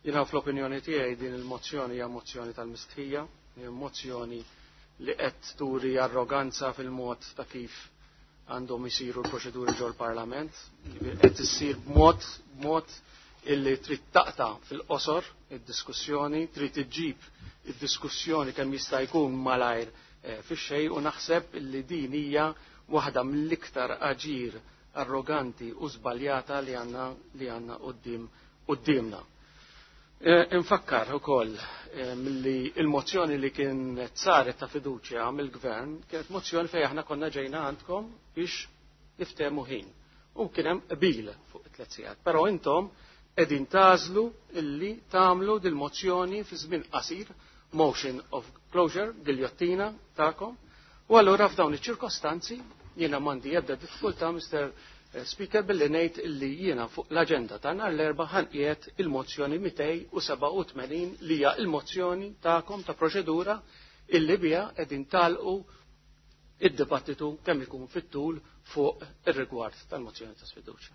Jina fl-opinjoni tiegħi din il-mozzjoni hija mozzjoni tal-mistħija, hija mozzjoni li qed turi arroganza fil-mod ta' kif għandhom isiru l-proċeduri ġol parlament qed issir b'mod b'mod illi trid taqta fil-qosor id-diskussjoni, trid iġġib id-diskussjoni kemm jista' jkun malajr eh, fix-xej u naħseb illi din hija waħda mill-iktar aġir arroganti u żbaljata li għandna li għandna qudiem quddiemna. Eh, infakkar ukoll eh, milli il-mozzjoni li kien saret ta' fiduċja mill-gvern kienet mozzjoni fejn aħna konna ġejna għandkom biex niftehmu ħin. U kien hemm qbil fuq it-tliet sigħat. Però intom qegħdin tażlu illi tagħmlu dil-mozzjoni fi żmien qasir motion of closure, giljottina tagħkom, U allura f'dawn iċ-ċirkostanzi jiena m'għandi ebda diffikultà Mr. Eh, Speaker billi ngħid illi jiena fuq l-aġenda ta' nhar l-erba' ħanqiet il-mozzjoni 287 li hija il-mozzjoni tagħkom ta' proċedura illi biha qegħdin talqu id-dibattitu kemm ikun fit-tul fuq ir-rigward tal-mozzjoni ta' sfiduċja.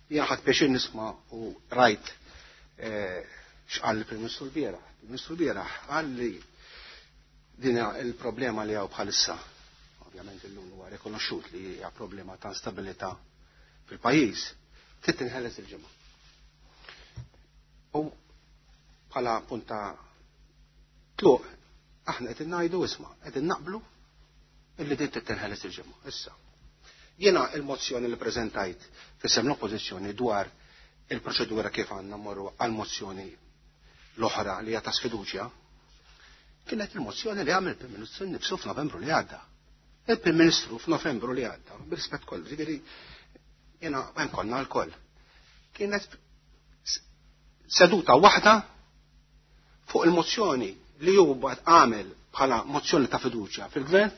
Hija ħadd pjaċir nisma' u rajt x'qal il-Prim Ministru l-bieraħ. Il-Ministru l-bieraħ qal li din il-problema li hawn bħalissa ovvjament illum huwa rikonoxxut li hija problema ta' instabilità fil-pajjiż, trid tinħeles il-ġimgħa. U bħala punta tluq aħna qed innajdu isma' qed innaqblu Illi din tittenħel isir ġimgħa. Issa. Jiena il-mozzjoni li preżentajt fissem l-oppożizzjoni dwar il-proċedura kif għandna morru għal-mozzjoni l-oħra li għata sfiduċja, kienet il-mozzjoni li għamil il-Prim Ministru nifsu f'Novembru li għadda. Il-Prim Ministru f'Novembru li għadda, b'rispett kollu, ġifieri jena hemm konna l-koll. Kienet seduta waħda fuq il-mozzjoni li hu mbagħad għamel bħala mozzjoni ta' fiduċja fil-gvern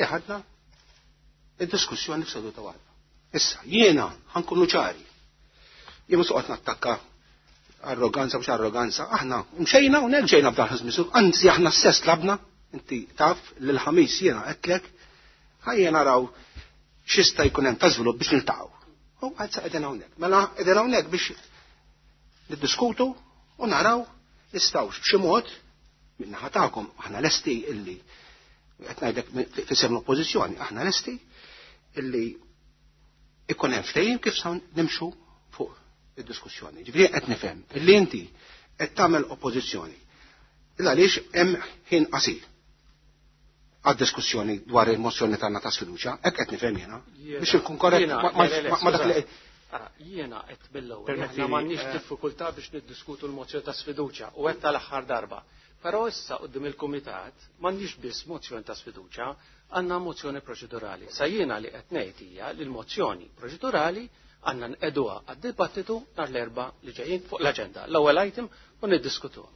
li ħadna id-diskussjoni f'sedu ta' għadna. Issa, jiena ħankunu ċari. Jien soqgħod nattakka arroganza biex arroganza, aħna mxejna u nerġejna f'dan ħażmisu, anzi aħna stess labna, inti taf li l-ħamis jiena qedlek, ħajja naraw xista jkun hemm ta' żvilupp biex niltaqgħu. U għad sa qegħdin hawnhekk. Mela qegħdin hawnhekk biex Niddiskutu u naraw nistgħux b'xi mod minnaħa tagħkom aħna lesti illi qed ngħidlek fisem l-oppożizzjoni aħna lesti illi ikun hemm ftehim kif sa nimxu fuq id-diskussjoni. Ġifieri qed nifhem illi inti qed tagħmel oppożizzjoni. Illa għaliex hemm ħin qasir. għad-diskussjoni dwar il-mozzjoni tagħna ta' sfiduċja, hekk qed nifhem jiena. Biex inkun korrett ma' dak li Ara, jiena qed mill-ewwel aħna m'għandniex eh. diffikultà biex niddiskutu l-mozzjoni ta' sfiduċja u qed tal-aħħar darba. Però issa qudiem il-kumitat m'għandniex biss mozzjoni ta' sfiduċja, għandna mozzjoni proċedurali. Sa jiena li qed ngħid hija li l-mozzjoni proċedurali għandna nqeduha għad-dibattitu nhar l-erba' li ġejjin fuq l-aġenda. L-ewwel item u niddiskutuha.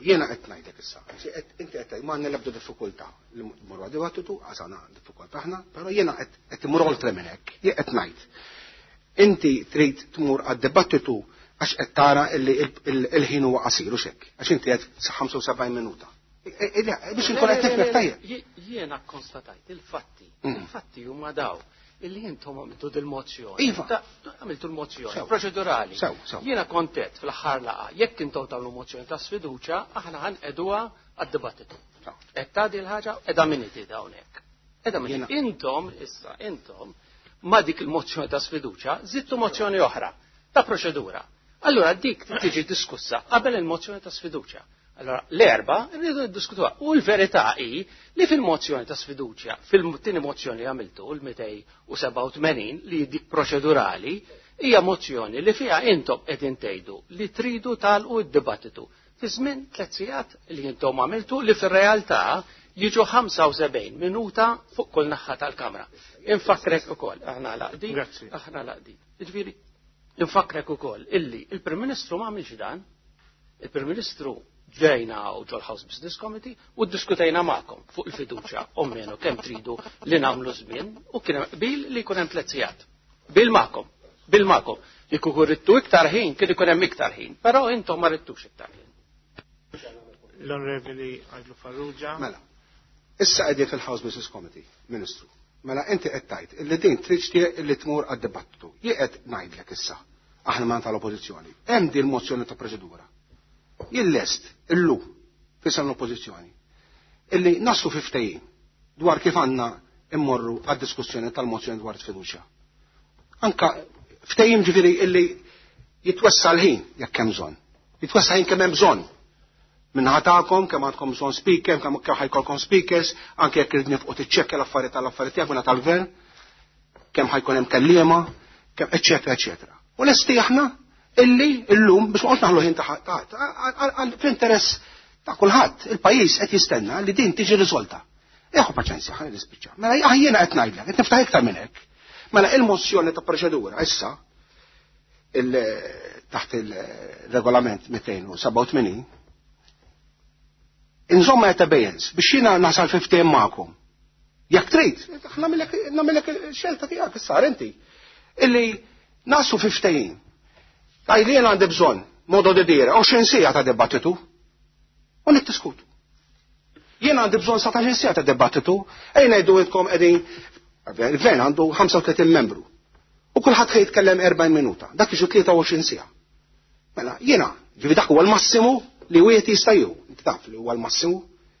Jiena qed ngħidlek issa, inti qed tgħid m'għandna l-ebda diffikultà li mmur għal dibattitu, għax għandna diffikultà aħna, però jiena qed imur oltre minn hekk, jien qed ngħid. Inti trid tmur għad dibattitu għax qed tara li l-ħin huwa qasir u xek, għax inti qed 75 minuta. E, e, e, biex inkun qed tifhem tajjeb. Jiena kkonstatajt il-fatti, mm. il-fatti huma daw. Illi jintom għamiltu dil-mozzjoni. Iva. Għamiltu l-mozzjoni. Proċedurali. Saw, saw. Jena kontet fl-ħar laqa. Jekk intom tagħmlu mozzjoni ta' sfiduċa, aħna għan edwa għad-dibattitu. Qed tagħdi l-ħaġa edha miniti dawnek. Edha miniti. Intom, issa, intom, ma dik il-mozzjoni ta' sfiduċa, zittu mozzjoni oħra ta' proċedura. Allora dik tiġi diskussa qabel il-mozzjoni ta' sfiduċa. Allora, l-erba, rridu diskutuha. U l-verità hi li fil-mozzjoni ta' sfiduċja, fil-tini mozzjoni li għamiltu, l-287, li dik proċedurali, hija mozzjoni li fiha intom qed intejdu li tridu talqu d-dibattitu. Fi żmien tliet sigħat li intom għamiltu li fir-realtà jiġu 75 minuta fuq kull naħħa tal-kamra. Infakrek ukoll, aħna laqdi, aħna laqdi. Ġifieri, infakrek ukoll illi il-Prim Ministru ma' dan Il-Prim Ministru ġejna u ġol House Business Committee u diskutejna ma'kom fuq il-fiduċa u menu kem tridu li namlu żmien u kien bil li jkun hemm tletzijat. Bil ma'kom, bil ma'kom. Li kuku rittu iktar ħin kien ikun hemm iktar ħin, però intom ma rittux iktar ħin. L-Onorevoli Għajlu Farrugia. Mela, issa qegħdin fil-House Business Committee, Ministru. Mela inti qed tgħid illi din trid illi tmur għad-dibattitu. Jieqed ngħidlek issa aħna man tal-Oppożizzjoni. Hemm din mozzjoni ta' proċedura. Jien lest illum fisem l-Oppożizzjoni illi naslu fi ftehim dwar kif għandna immorru għad-diskussjoni tal-mozzjoni dwar fiduċja. Anka ftehim ġifieri illi jitwessa l-ħin jekk hemm bżonn. Jitwessa ħin kemm hemm bżonn. Minħatakom kemm għandkom bżonn speaker, kemm ħajkolkom speakers, anke jekk irid nifqu tiċċekkja l-affarijiet tal-affarijiet tiegħek minn tal-gvern. Kemm ħajkun hemm kelliema, kemm eċetera eċetera. U lesti aħna illi illum biex ma naħlu ħin taħt fl-interess ta' kulħadd il-pajjiż qed jistenna li din tiġi riżolta. Eħu paċenzja, ħalli nispiċċa. Mela jaħjena qed ngħidlek, qed niftaħ iktar minn hekk. Mela il-mozzjoni ta' proċedura issa taħt il-regolament 287 Inżomma jetta bejens, biex jina nasal 15 ma'kom. Jekk trid, nagħmilek xelta tiegħek issa inti. Illi nasu fi ftehim. Għaj li għandi bżonn modo di dire, 20 sija ta' debattitu, u nittiskutu. Jien għandi bżonn sa' ta' sija ta' debattitu, ejn għeddu għedkom għedin, il-gvern għandu 35 membru, u kullħat ħejt kellem 40 minuta, dak iġu 23 sija. Mela, jiena, ġivi dak huwa l-massimu li wieħed jista' jew, taf li huwa l-massimu,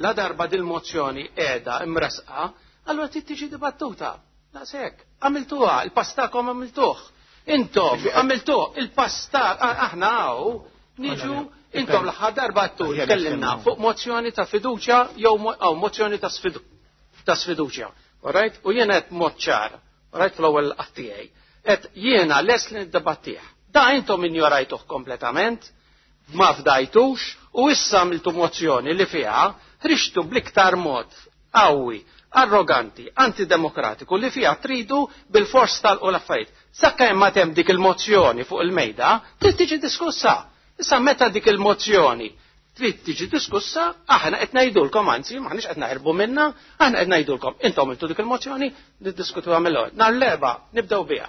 Ladarba dil-mozzjoni qiegħda imressqa, allura trid tiġi dibattuta. Daqshekk, għamiltuha, il-pass tagħkom għamiltuh. Intom għamiltuh, il-pass ta' aħna hawn niġu intom l-aħħar darba għattu tkellimna fuq mozzjoni ta' fiduċja jew mozzjoni ta' sfiduċja. Alright? U jiena qed mod ċar, alright fl-ewwel qattijaj. Qed jiena les li niddebattih. Da intom injorajtuh kompletament, ma fdajtux u issa għamiltu mozzjoni li fiha ħriġtu bl-iktar mod qawwi, arroganti, antidemokratiku li fiha tridu bil-fors tal-qu l-affarijiet. Sakka imma tem dik il-mozzjoni fuq il-mejda, trid tiġi diskussa. Issa meta dik il-mozzjoni trid tiġi diskussa, aħna qed ngħidulkom anzi m'aħniex qed naħerbu minna, aħna qed ngħidulkom intom intu dik il-mozzjoni niddiskutuha mill-ewwel. Nar l-erba' nibdew biha.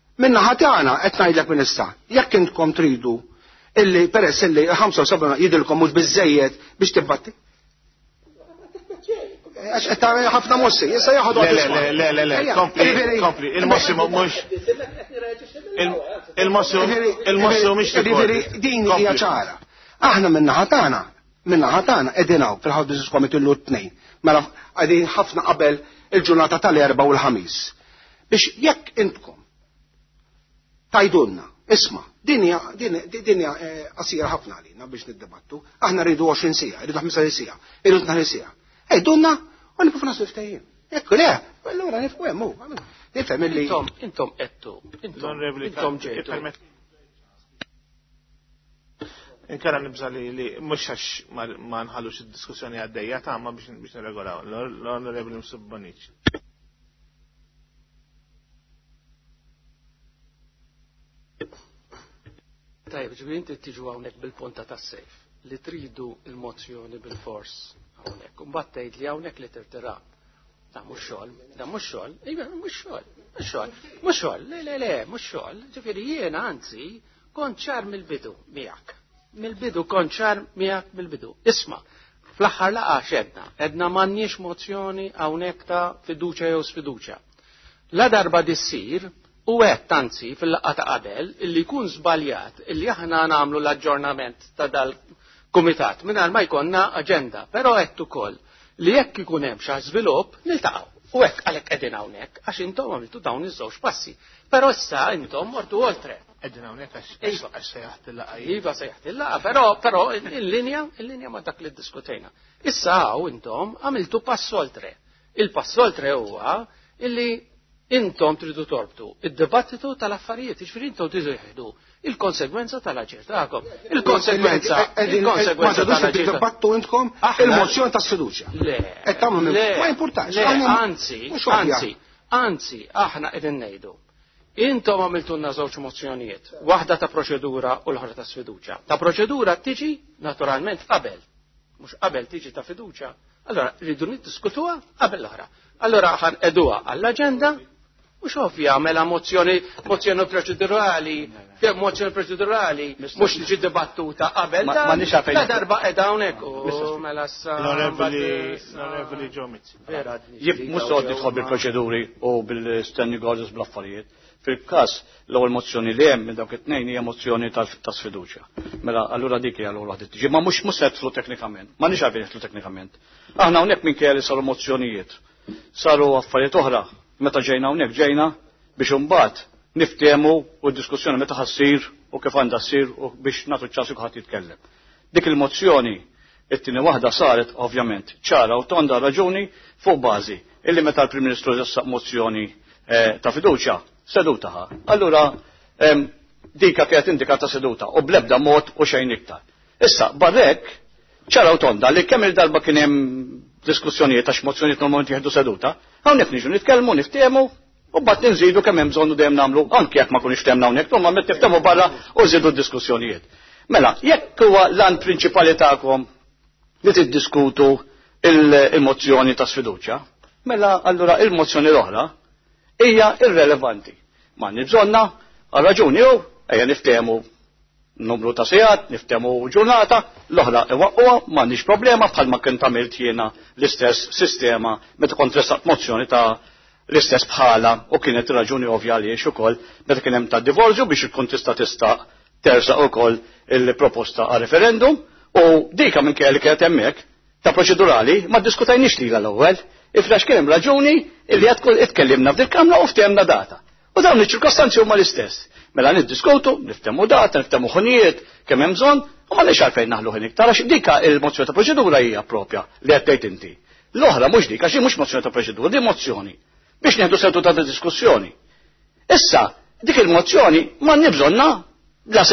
Min-naħa tagħna qed ngħidlek minn issa, jekk intkom tridu illi peress illi 75 jidilkom mhux biżejjed biex tibbatti. Għax qed tagħmel ħafna mossi, issa jaħodhom. Le le le le le, kompli, kompli, il-mossi mhux. Il-mossi il-mossi mhux. Din hija ċara. Aħna min-naħa tagħna Min-naħa tagħna qegħdin hawn fil-House Business Committee llum it-Tnejn, mela qegħdin ħafna qabel il-ġurnata tal-Erbgħa u l-Ħamis. Biex jekk intkom tajdulna, isma, din hija din hija eh, qasira ħafna għalina biex niddebattu, aħna rridu 20 sija, rridu 15 sija, rridu 12 sija. Ejdulna, u nibqgħu f'nasu ftehim. Ekk le, allura nifhu hemm hu. Nifhem illi. Intom, intom qed intom, intom ġejtu. Inkara nibża li li mhux għax ma nħallux id-diskussjoni għaddejja tagħma biex biex nirregolaw l-Onorevoli Msib Bonici. Tajb, ġivi inti tiġu hawnhekk bil-ponta tas-sejf li tridu il-mozzjoni bil-fors hawnhekk. Mbagħad tgħid li hawnhekk li tirtira. Da mhux xogħol, da mhux xogħol, iva mhux xogħol, mhux xogħol, mhux xogħol, le le le, mhux xogħol, ġifieri jiena anzi kont ċar mill-bidu miegħek. Mill-bidu kont ċar miegħek mill-bidu. Isma' fl-aħħar laqgħa xedna, edna m'għandniex mozzjoni hawnhekk ta' fiduċja jew sfiduċja. La darba dissir, u għedt anzi fil-laqgħa ta' qabel illi jkun żbaljat illi aħna nagħmlu l-aġġornament ta' dal kumitat mingħajr ma jkollna aġenda, però qed ukoll li jekk ikun hemm xi żvilupp niltaqgħu. U hekk għalhekk qegħdin hawnhekk għax intom għamiltu dawn iż-żewġ passi. Però issa intom mortu oltre. Qegħdin hawnhekk għax iva. għax se jaħtillaqa. Iva se jaħtillaqa, però però il-linja, il-linja ma dak li ddiskutejna. Issa hawn intom għamiltu pass oltre. Il-pass oltre huwa illi intom tridu torbtu id-dibattitu tal-affarijiet, ġifieri intom tridu jieħdu il-konsegwenza tal-aġir tagħkom. Il-konsegwenza il-konsegwenza tal-aġir. Dibattu intkom il-mozzjoni ta' sfiduċja. Le. Qed tagħmlu ma jimpurtax. Anzi, anzi, anzi, aħna qegħdin ngħidu. Intom għamiltunna żewġ mozzjonijiet, waħda ta' proċedura u l-ħra ta' sfiduċja. Ta' proċedura tiġi naturalment qabel, mhux qabel tiġi ta' fiduċja Allora, rridu niddiskutuha qabel l-oħra. Allora, ħan eduha għall-agenda, mux ovvja, mela mozzjoni, mozzjoni proċedurali, fjem mozzjoni proċedurali, mux nġi dibattuta qabel, ma nix għafejn. darba edha unek, u mela sa. L-onorevoli ġomit. Jib, mux soqt nitħol bil-proċeduri u bil-standing orders bl-affarijiet. Fil-każ l-ewwel mozzjoni li hemm minn dawk it-tnejn hija mozzjoni ta' sfiduċja. Mela allura dik hija l-ewwel waħda tiġi, ma mhux mhux se jidħlu teknikament, ma nix għalfejn jidħlu teknikament. Aħna hawnhekk minkejja li saru mozzjonijiet, saru affarijiet oħra, meta ġejna hawnhekk ġejna biex imbagħad niftehmu u d-diskussjoni meta ħassir u kif għandha ssir u biex nagħtu ċans kulħadd jitkellem. Dik il-mozzjoni It-tieni waħda saret, ovvjament, ċara u tonda raġuni fuq bażi illi meta l-Prim Ministru ressaq mozzjoni eh, ta' fiduċja, seduta ħa. Allura dika kienet indikata seduta u blebda mod u xejn iktar. Issa, barrek, ċara u tonda li kemm il-darba kien hemm diskussjonijiet għax mozzjonijiet normalment jieħdu seduta, hawnhekk niġu nitkellmu, niftehmu, U bat nżidu kemm hemm bżonnu dejjem nagħmlu, anke jekk ma kunix temna hawnhekk, imma meta tiftehmu barra u żidu d-diskussjonijiet. Mela, jekk huwa l-għan prinċipali tagħkom li tiddiskutu il-mozzjoni ta' sfiduċja, mela allura il-mozzjoni l-oħra hija irrelevanti. Ma nibżonna, għal raġuni jew ejja niftehmu numru ta' sigħat, niftehmu ġurnata, l-oħra iwaqquha m'għandix problema bħalma kien tamilt jiena l-istess sistema meta kont ressaqt mozzjoni ta' l-istess bħala u kienet raġuni ovvja għaliex ukoll meta kien hemm ta' divorzju biex ikun tista' tista' tersa ukoll il-proposta għal referendum u dika minn kelli kienet hemmhekk ta' proċedurali ma diskutajniex lilha l-ewwel ifrax kien hemm raġuni illi qed itkellimna f'dil-kamra u ftehemna data. U dawn iċ-ċirkostanzi huma l-istess. Mela niddiskutu, niftemu data, niftemu ħunijiet, kemm hemm bżonn, u ma nix għalfejn naħlu ħin iktar għax dika il-mozzjoni ta' proċedura hija propja li qed tgħid inti. L-oħra mhux dik għax mhux mozzjoni ta' proċedura, di mozzjoni biex nieħdu sentu ta' diskussjoni. Issa, dik il-mozzjoni ma nibżonna la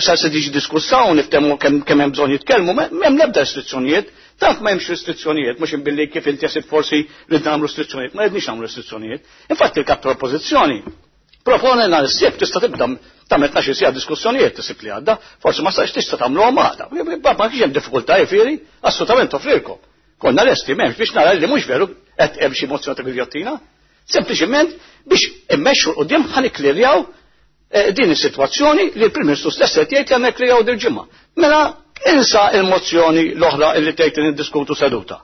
sa se tiġi diskussa u niftehmu kemm hemm bżonn jitkellmu, m'hemm l-ebda restrizzjonijiet, tant ma hemmx restrizzjonijiet, mhux inbilli kif inti jasib forsi li nagħmlu restrizzjonijiet, ma rridniex nagħmlu restrizzjonijiet. Infatti l-kap tal-Oppożizzjoni propone nhar is-sibt tista' tibda tagħmel tnax sija diskussjonijiet tisib li għadda, forsi ma sax tista' tagħmluhom għada. Ma kienx hemm diffikultà jifieri, assolutament offrilkom. Konna lesti m'hemmx biex nara li mhux veru qed hemm xi mozzjoni ta' giljottina, sempliċement biex immexxu l-qudiem ħan ikklirjaw Din hi sitwazzjoni li l-Prim Ministru stess qed jgħid li hemmhekk li jew dil-ġimgħa. Mela insa il-mozzjoni l-oħra illi tgħid li niddiskutu seduta.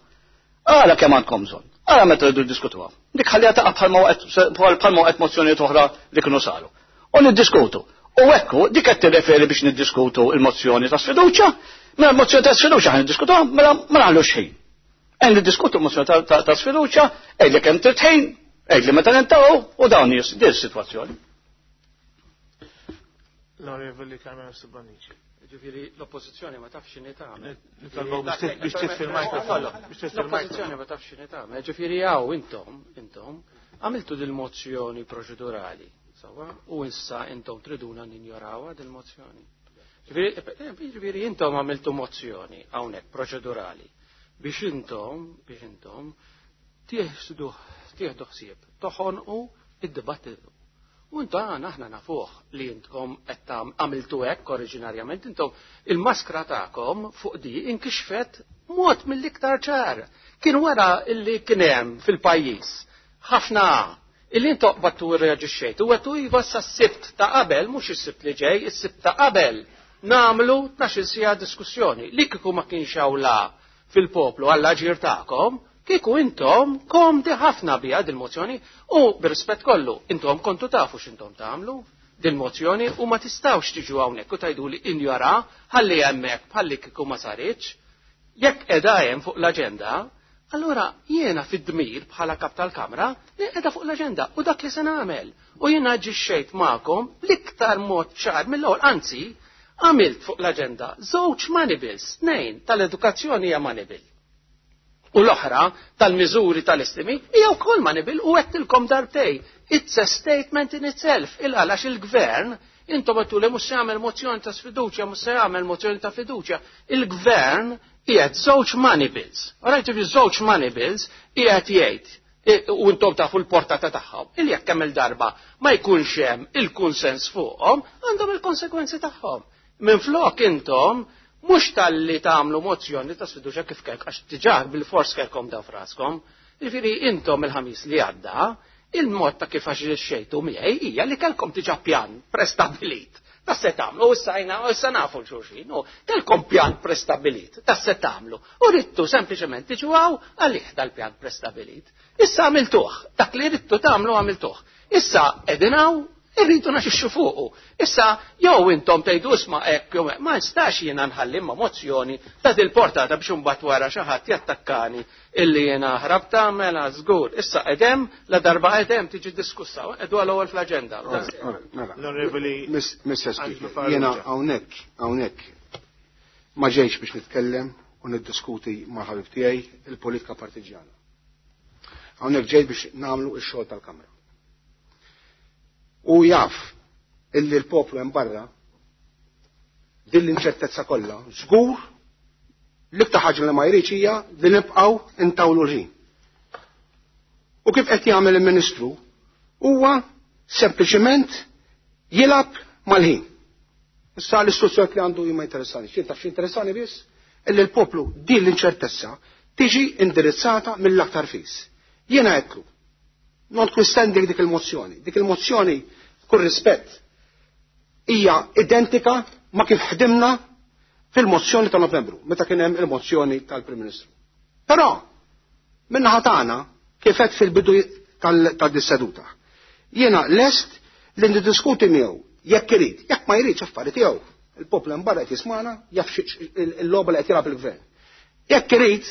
Għala kemm għandkom bżonn. Għala meta rridu niddiskutuha. Dik ħallija taqa' bħalma waqgħet mozzjonijiet oħra li kienu saru. U niddiskutu. U ekku, dik qed tirreferi biex niddiskutu il-mozzjoni ta' sfiduċja, mela l-mozzjoni ta' sfiduċja ħan niddiskutuha, mela ma nagħmlux ħin. Għen niddiskutu l-mozzjoni ta' sfiduċja, għidli kemm tirtħin, għidli meta nintaw u dawn jis, dir situazzjoni. L-Onorevoli Kamera Subanici. Ġifiri, l-oppozizjoni ma tafx xini ta' għamel. Biex tifil mikrofon. L-oppozizjoni ma tafx xini ta' għamel. Ġifiri, għaw, intom, intom, għamiltu dil-mozzjoni proċedurali. Sawa, u issa intom triduna ninjorawa dil-mozzjoni. Ġifiri, intom għamiltu mozzjoni, għawnek, proċedurali. Biex intom, biex intom, tieħdu tieħdu ħsieb toħonqu id-dibattitu. U dan aħna nafuh li intkom qed għamiltu hekk oriġinarjament intom il-maskra tagħkom fuq di inkixfet mod mill-iktar ċar. Kien wara illi kien hemm fil-pajjiż ħafna illi intom battu reaġixxejt u għetu iva s-sibt ta' qabel, mhux is-sibt li ġej, is-sibt ta' qabel namlu ta' xil sija diskussjoni. Li kiku ma kienx la fil-poplu għall-ġir tagħkom, Kieku intom komdi ħafna biha dil-mozzjoni u bir-rispett kollu intom kontu tafu x'intom tagħmlu dil-mozzjoni u ma tistgħux tiġu hawnhekk u tajdu li injora ħalli hemmhekk bħalli kieku ma saritx. Jekk qiegħda hemm fuq l-aġenda, allura jiena fid-dmir bħala kap tal-kamra li qiegħda fuq l-aġenda u dak li se nagħmel. U jiena ġixxejt magħkom l-iktar mod ċar mill-ewwel anzi għamilt fuq l-aġenda żewġ manibil, snejn tal-edukazzjoni hija manibil u l-oħra tal-miżuri tal-istimi hija wkoll ma nibil u għedtilkom darbtej. It's a statement in itself il-għalax il-gvern intom għattu li mus jagħmel mozzjoni ta' sfiduċja, mus jagħmel mozzjoni ta' fiduċja. Il-gvern qiegħed żewġ money bills. Orajt if żewġ money bills qiegħed jgħid e, u intom tafu l-portata tagħhom. Il jekk kemm il-darba ma jkunx hemm il-kunsens fuqhom, għandhom il-konsekwenzi tagħhom. Minflok intom mhux talli tagħmlu mozzjoni ta' sfiduċa kif kelk għax diġà bil-fors kelkom da fraskom. Jiġifieri intom il-ħamis li għadda, il-mod ta' kif għax xejtu miegħi hija li kelkom diġà pjan prestabilit ta' se tagħmlu u sajna u issa nafu xulxin u kelkom pjan prestabilit ta' se tagħmlu u rittu sempliċement tiġu għaw għalih dal-pjan prestabilit. Issa għamiltuh, dak li rittu tagħmlu għamiltuh. Issa edinaw Irridu naġixxu fuqu. Issa jew intom tgħidu isma' hekk jew ma nistax jiena nħalli imma mozzjoni ta' dil-portata biex imbagħad wara xi ħadd jattakkani illi jiena ħrab tagħmel żgur. Issa qedem la darba qedem tiġi diskussa qedu għal ewwel fl-aġenda. Mela. L-Onorevoli Miss jiena hawnhekk hawnhekk ma ġejx biex nitkellem u niddiskuti ma' ħabib tiegħi il-politika partiġjana. Hawnhekk ġej biex nagħmlu x-xogħol tal-Kamra. U jaf illi l-poplu hemm barra din l-inċertezza kollha, żgur l-iktar ħaġa li ma jridx hija li nibqgħu ntawlu l-ħin. U kif qed jagħmel il-Ministru huwa sempliċement jilab mal-ħin. Issa l-istruzzjoni li għandu jimma interessani. Xien taf interessani biss? Illi l-poplu din l-inċertezza tiġi indirizzata mill-aktar fis. Jiena għedlu, Notwithstanding dik il-mozzjoni, dik il-mozzjoni kull rispett hija identika ma kif ħdimna fil-mozzjoni ta' Novembru, meta kien hemm il-mozzjoni tal-Prim Ministru. Però, minna ħatana, kifet fil-bidu tal-disseduta. Jiena lest li nidiskuti miegħu jekk irid, jekk ma jridx affarijiet tiegħu. Il-poplu mbarra qed jismana jaf il-logħba li qed jilgħab il-gvern. Jekk irid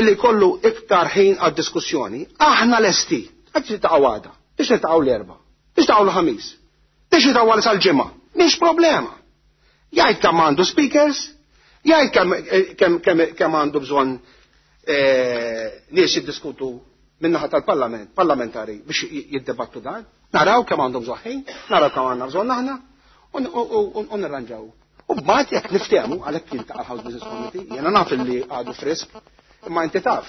illi jkollu iktar ħin għad-diskussjoni, aħna lesti. Qed niltaqgħu għada, biex niltaqgħu l-Erbgħa, biex niltaqgħu l-Ħamis, biex niltaqgħu għal sal-Ġimgħa. Mhix problema. Jgħid kemm għandu speakers, jgħid kemm kemm kemm kemm għandu bżonn eh, nies jiddiskutu min-naħa tal-Parlament, parlamentari biex jiddebattu dan. Naraw kemm għandhom bżonn ħin, naraw kemm għandna bżonn aħna u nirranġaw U b'mad jekk niftehmu għalhekk kien ta' House Business Committee, jiena naf li għadu frisk, imma inti taf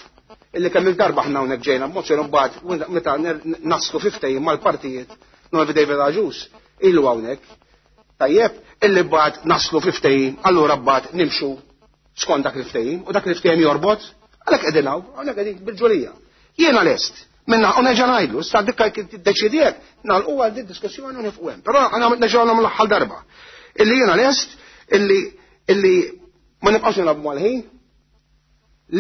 illi kemm il-darba ħna hawnhekk ġejna b'mozzjoni mbagħad meta naslu fiftejn mal-partijiet Norvi David Aġus ilu hawnhekk. Tajjeb, illi mbagħad naslu fiftejn, allura mbagħad nimxu skont dak il-ftejn u dak il-ftejn jorbot għalhekk qegħdin hawn, hawnhekk qegħdin bil-ġurija. Jiena lest Minna, u neġa najdlu, sta dikka kien t-deċidiet, nal-u għal di diskussjoni u nifqwem. Pero għana neġa għana mlaħħal darba. Illi jena lest, illi, illi ma nibqax nilabmu mal-ħin,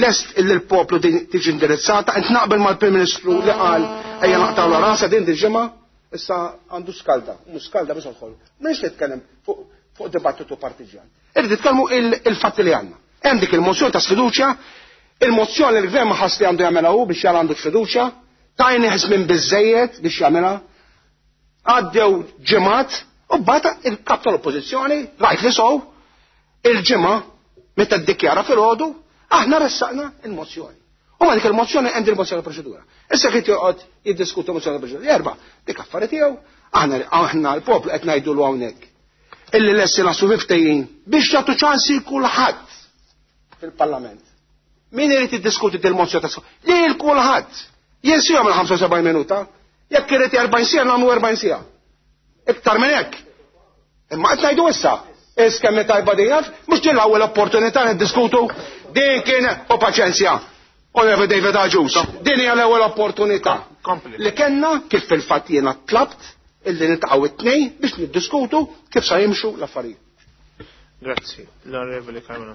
lest illi l-poplu tiġi indirizzata, int naqbel mal-Prim Ministru li qal ejja naqtaw la rasa din dil-ġimgħa, issa għandu skalda, mhux skalda biex nħol. Mhux nitkellem fuq dibattitu partiġjan. Irrid nitkellmu il-fatti li għandna. Hemm dik il-mozzjoni ta' sfiduċja, il-mozzjoni li l-gvern ma ħass li għandu jagħmilha hu biex jagħmel għandu sfiduċja, tajni ħżmin biżejjed biex jagħmilha. Għaddew ġimgħat u bata il-kap tal-oppożizzjoni rajt li sow il-ġimgħa meta ddikjara fil-ħodu aħna ressaqna il-mozzjoni. U ma dik il-mozzjoni għandi il-mozzjoni proċedura. Issa kiet joqgħod jiddiskutu mozzjoni proċedura. Erba, dik affarijiet tiegħu, aħna aħna l-poplu qed ngħidu l hawnhekk illi lessi nasu fi ftehim biex jagħtu ċans il kulħadd fil-Parlament. Min irid jiddiskuti dil-mozzjoni ta' li l kulħadd jinsihom il-75 minuta, jekk irid 40 sija nagħmlu 40 sija. Iktar minn hekk. Imma qed ngħidu issa, iskemmi tajba dejjaf, mhux din l-ewwel opportunità niddiskutu din kien u paċenzja. Onorevoli David Aġus, din hija l-ewwel opportunità li kellna kif fil-fatt jiena tlabt illi niltaqgħu it-tnejn biex niddiskutu kif sa jimxu l-affarijiet. Grazzi, l-Onorevoli Carmelo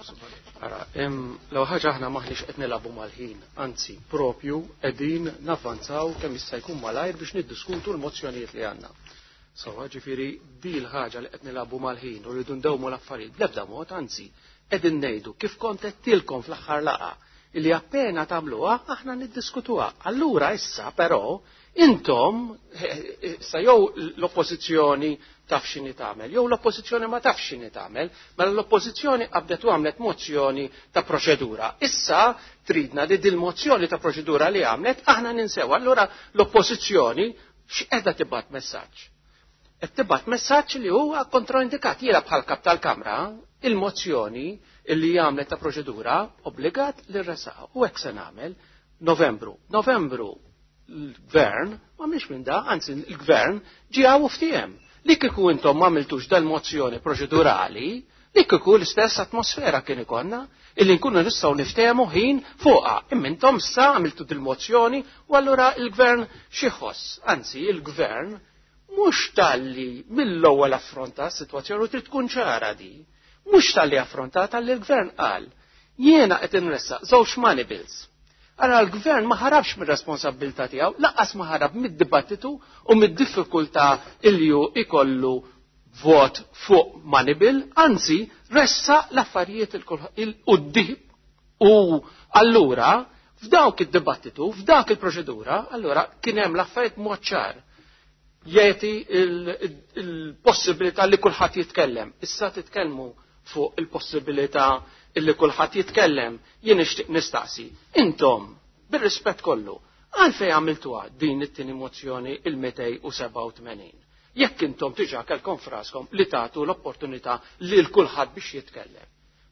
Ara, l ħaġa aħna maħniex qed nilagħbu mal-ħin, anzi propju qegħdin navvanzaw kemm jista' jkun malajr biex niddiskutu l-mozzjonijiet li għandna. Sawa ġifieri di l-ħaġa li qed nilagħbu mal-ħin u rridu ndewmu l-affarijiet bl-ebda mod, anzi Qegħdin ngħidu kif kont qedtilkom fl-aħħar laqgħa li appena tagħmluha aħna niddiskutuha. Allura issa però intom eh, eh, sa jew l-oppożizzjoni taf x'inhi tagħmel, jew l-oppożizzjoni ma taf x'inhi tagħmel, mela l-oppożizzjoni qabdet u għamlet mozzjoni ta' proċedura. Issa tridna li dil-mozzjoni ta' proċedura li għamlet aħna ninsew. Allura l-oppożizzjoni x'qiegħda tibgħat messaġġ? Qed tibgħat messaġġ li huwa kontraindikat jiela bħal kap tal-Kamra il-mozzjoni illi jagħmlet ta' proċedura obbligat li rresaqha u hekk se nagħmel Novembru. Novembru l-gvern ma mhix minn da, anzi l-gvern ġi għaw ftiem. Li kieku intom ma għamiltux dal-mozzjoni proċedurali, Li kieku l-istess atmosfera kien ikonna illi nkunu nistgħu niftehmu ħin fuqha. Immintom sa għamiltu dil-mozzjoni u allura il-gvern xiħos, anzi il-gvern mhux talli mill-ewwel affronta s-sitwazzjoni u trid tkun ċara di. Mhux talli affronta talli l-gvern qal jiena qed inressaq żewġ money bills. Ara l-gvern ma ħarabx mir-responsabilità tiegħu, laqas ma ħarab mid-dibattitu u mid-diffikultà illi ikollu vot fuq Manibil, anzi ressa l-affarijiet il-qoddim. U allura f'dawk id-dibattitu, f'dak il-proċedura, allura kien hemm l-affarijiet moċċar jeti il-possibilità li kulħadd jitkellem. Issa titkellmu fuq il-possibilità illi kulħadd jitkellem, jien nixtieq nistaqsi. Intom, bir-rispett kollu, għalfejn għamiltuha din it-tieni mozzjoni il-287? Jekk intom diġà kellkom fraskom li tagħtu l-opportunità lil kulħadd biex jitkellem.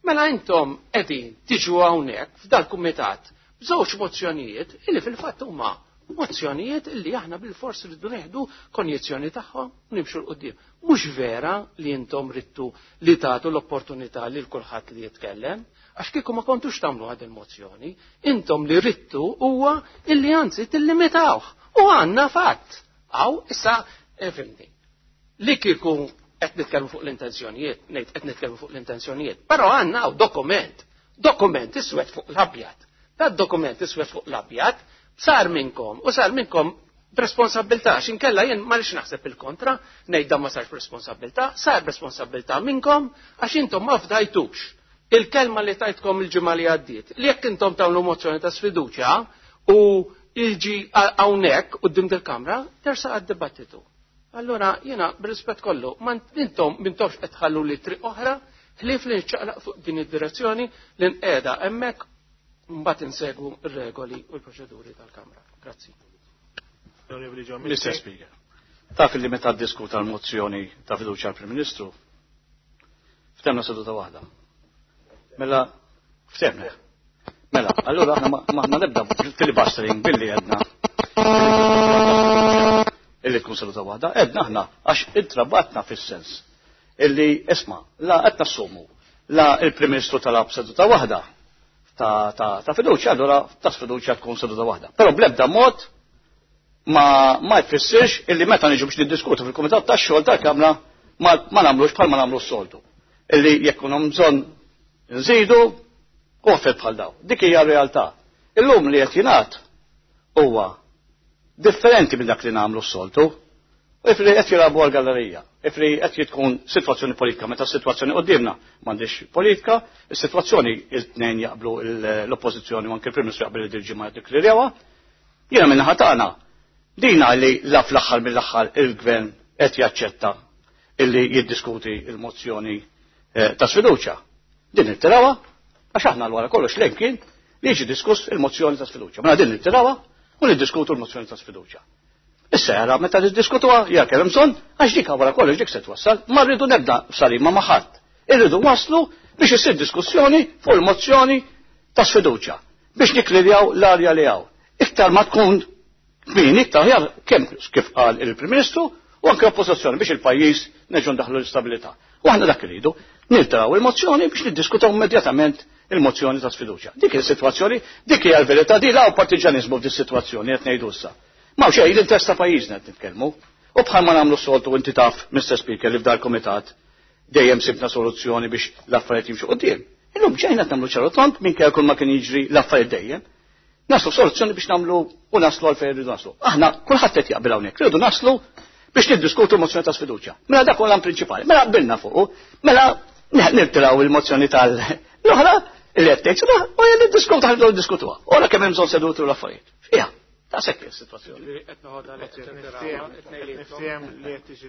Mela intom qegħdin tiġu hawnhekk f'dal-kumitat b'żewġ mozzjonijiet illi fil-fatt huma mozzjonijiet illi aħna bil-fors rridu neħdu konjezzjoni tagħhom u nimxu l qudiem Mhux vera li intom rittu li tagħtu l-opportunità lil kulħadd li jitkellem, għax kieku ma kontux tagħmlu għad il-mozzjoni, intom li rittu huwa illi anzi tillimitawh u għandna fatt Aw, issa, infimni, li kieku qed nitkellmu fuq l-intenzjonijiet, ngħid qed nitkellmu fuq l-intenzjonijiet, però għandna hawn dokument, dokument iswed fuq l-abjad. Tad dokument iswed fuq l-abjad sar minnkom u sar minnkom b'responsabilità, xinkella jien ma rix naħseb il-kontra, ngħid dan ma sarx b'responsabilità, sar b'responsabilità minnkom għax intom ma fdajtux Il-kelma li tajtkom il-ġimgħa li għaddiet, li jekk intom tagħmlu mozzjoni ta' sfiduċja u jiġi hawnhekk quddiem dil-Kamra, tersa għad-dibattitu. Allora jiena b'rispett kollu, ma intom mintomx qed tħallu li triq oħra, ħlief li nċaqlaq fuq din id-direzzjoni li nqeda hemmhekk mbagħad insegwu r-regoli u l-proċeduri tal-Kamra. Grazzi. Mr. Speaker, taf li meta diskuta l-mozzjoni ta' fiduċja l-Prim Ministru, Ftemna seduta waħda. Mela, ftemna. Mela, allura aħna maħna nibda filibustering billi għedna. Illi tkun seduta waħda, għedna aħna għax intrabatna fis-sens. Illi, isma, la qed nassumu, la il-Prim Ministru talab seduta waħda ta' fiduċja, allura ta' fiduċja tkun seduta waħda. Però blebda mod ma ma jfissirx illi meta niġu biex niddiskutu fil-Kumitat tax-Xogħol tal-Kamra ma nagħmlux bħal ma nagħmlu s-soltu. Illi jekk kunhom bżonn nżidu waħfet bħal daw. Dik hija r-realtà. Illum li qed jingħad huwa differenti minn dak li nagħmlu s-soltu. Ifri qed jilagħbu għall-gallerija, ifri qed jitkun sitwazzjoni politika meta s-sitwazzjoni qudiemna m'għandix politika, is-sitwazzjoni il-tnejn jaqblu l-oppożizzjoni u anke l-Prim Ministru jaqbel il-dirġi ma dik li rewa, Jiena min-naħa tagħna din għalli la fl-aħħar mill-aħħar il-Gvern qed jaċċetta illi jiddiskuti l-mozzjoni eh, ta' sfiduċja. Din nittirawha għax aħna l-wara kollox lejn kien li jiġi diskuss il-mozzjoni ta' sfiduċja. Mela din nittirawha u niddiskutu l-mozzjoni ta' sfiduċja. Issa jara meta niddiskutuha hija kemm bżonn għax dik wara kollox dik se twassal ma rridu nebda salima ma' ħadd. Irridu waslu biex issir diskussjoni fuq il-mozzjoni ta' sfiduċja. biex nikklinjaw l-arja li hawn. Iktar ma tkun kmieni, iktar aħjar kemm kif qal il-Prim Ministru u anke oppożizzjoni biex il-pajjiż neġgħu ndaħlu l-istabilità. U aħna dak iridu niltraw il-mozzjoni biex niddiskutaw immedjatament il-mozzjoni ta' sfiduċja. Dik il sitwazzjoni dik hija l-verità di law partiġanizmu f'dis sitwazzjoni qed ngħidu issa. Ma xejn li testa pajjiżna qed nitkellmu. U bħal ma nagħmlu soltu inti taf, Mr. Speaker, li f'dar komitat Dejjem sibna soluzzjoni biex l-affarijiet jimxu quddiem. Illum ġejna qed nagħmlu ċarotont minn kull ma kien jiġri l-affarijiet dejjem. Naslu soluzzjoni biex nagħmlu u naslu għal fejn rridu naslu. Aħna kulħadd qed jaqbel hawnhekk, rridu naslu biex niddiskutu mozzjoni ta' sfiduċja. Mela dak huwa l-prinċipali. Mela qbilna fuqu, mela nirtiraw il-mozzjoni tal-oħra li qed tgħid sudah u jien niddiskutu aħna nibdew diskutuha. Ora kemm hemm bżonn sedutu l-affarijiet. Ija, ta' sekk is-sitwazzjoni. Qed noħodha li qed nifhem li qed tiġi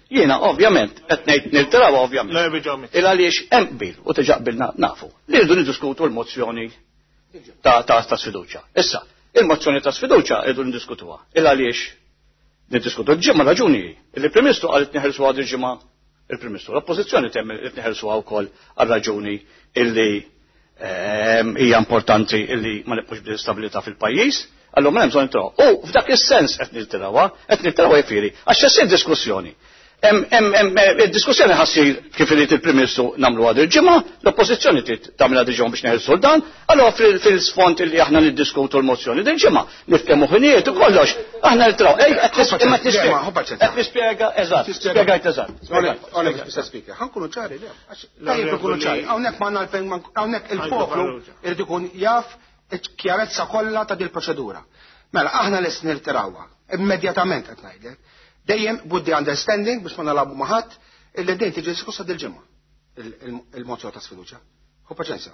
Jiena ovvjament qed ngħid nirtiraw ovvjament. Il għaliex hemm qbil u tiġa qbilna nafu. Li rridu niddiskutu l-mozzjoni ta' ta' ta' sfiduċja. Issa, il-mozzjoni ta' sfiduċja rridu niddiskutuha. Il għaliex niddiskutu ġimma raġuni li prim Ministru qal qed neħelsu għad il-ġimgħa il-Prim Ministru. L-Oppożizzjoni temmen qed neħelsu wkoll għal raġuni illi hija importanti li ma nibqgħux bl-istabilità fil-pajjiż, allura ma hemm bżonn nittraw. U f'dak is-sens qed niltirawha, qed niltirawha jifieri, għax se ssir diskussjoni. Id-diskussjoni ħassir kif irid il-Prim Ministru nagħmlu għad il-ġimgħa, l-Oppożizzjoni trid tagħmilha diġà biex neħilsu dan, allura fil-sfond li aħna niddiskutu l-mozzjoni din ġimgħa, nifhem uħinijiet u kollox, aħna niltraw. Ej, qed nispjega eżatt, spjegajt eżatt. Ħankunu ċari, għax Tajjeb ikunu ċari, hawnhekk ma għandna hawnhekk il-poplu irid ikun jaf iċ-ċkjarezza kollha ta' dil-proċedura. Mela, aħna les nirtirawha, immedjatament qed ngħidlek. Dejjem with the understanding biex ma nalabu maħat illi din tiġi diskussa dil-ġimgħa il-mozzjoni ta' sfiduċja. Hu paċenzja.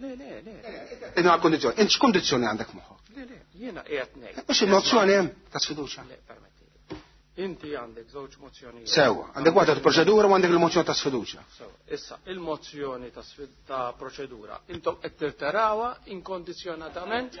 Le, le, le. Inna kondizjoni. Inċ kondizjoni għandek moħħok. Le, le, jena qiegħed ngħid. Mhux il-mozzjoni hemm ta' sfiduċa. Le, permetti. Inti għandek żewġ mozzjoni. Sewa, għandek waħda ta' proċedura u għandek il-mozzjoni ta' sfiduċa. Sewa, issa, il-mozzjoni ta' proċedura. Intom qed tirtarawa inkondizjonatament.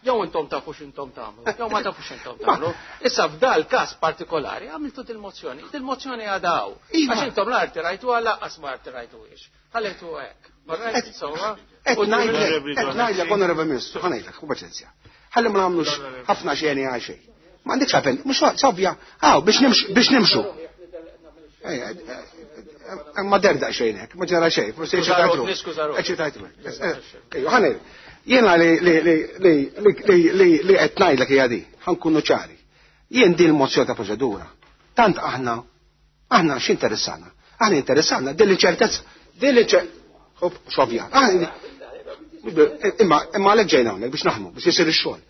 Jew intom tafu x'intom tagħmlu, jew ma tafux intom tagħmlu. Issa f'dal każ partikolari għamiltu dil-mozzjoni. Dil-mozzjoni għadha hawn. Iva. Għax intom l-arti rajtu għal laqqas ma arti rajtu wiex. Ħalejtu hekk. Qed ngħidlek, onorevoli Ministru, ħa ngħidlek, u paċenzja. Ħalli ma nagħmlux ħafna xeni għal xejn. M'għandekx appell, mhux sobja, aw biex nimxu, biex nimxu. Ma derda xejn hekk, ma ġara xejn, forsi eċitajtru. Eċitajtru. Ħanej, jiena li qed ngħidlek hija di, ħankunu ċari. Jien din il-mozzjoni ta' proċedura, tant aħna Aħna x'interessana? Aħna interessana din l-inċertezza. Din l-inċertezza. Xovja. Imma imma għalhekk ġejna hawnhekk biex naħmu, biex isir ix-xogħol.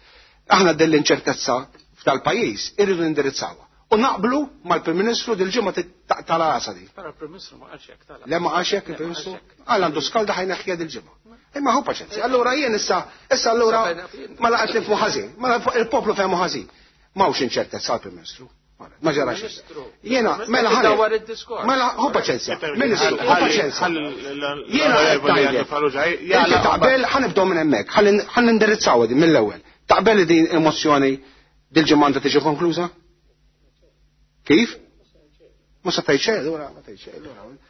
Aħna din l-inċertezza f'dal-pajjiż irridu indirizzawha. U naqblu mal-Prim Ministru dil-ġimgħa tal-għasa di. Però l-Prim Ministru ma qalx hekk tal. Le ma qalx hekk il-Prim Ministru. Għal għandu skal daħajn ħjed il-ġimgħa. Imma hu paċenzi. Allura jien issa issa allura ma laqgħet nifmu ħażin, ma il-poplu fehmu ħażin. Ma hux inċertezza l-Prim Ministru. Ma ġarax. Jena, mela ħalli. Dawar id-diskors. Mela, hu paċenzja. Ministru, hu paċenzja. Jena, jena, taqbel, ħanibdow minn emmek, ħan indirizzaw din mill-ewel. Taqbel din emozjoni dil-ġemanda tiġi konkluża? Kif? Ma sa tajċe, l-għura, ma tajċe, l-għura.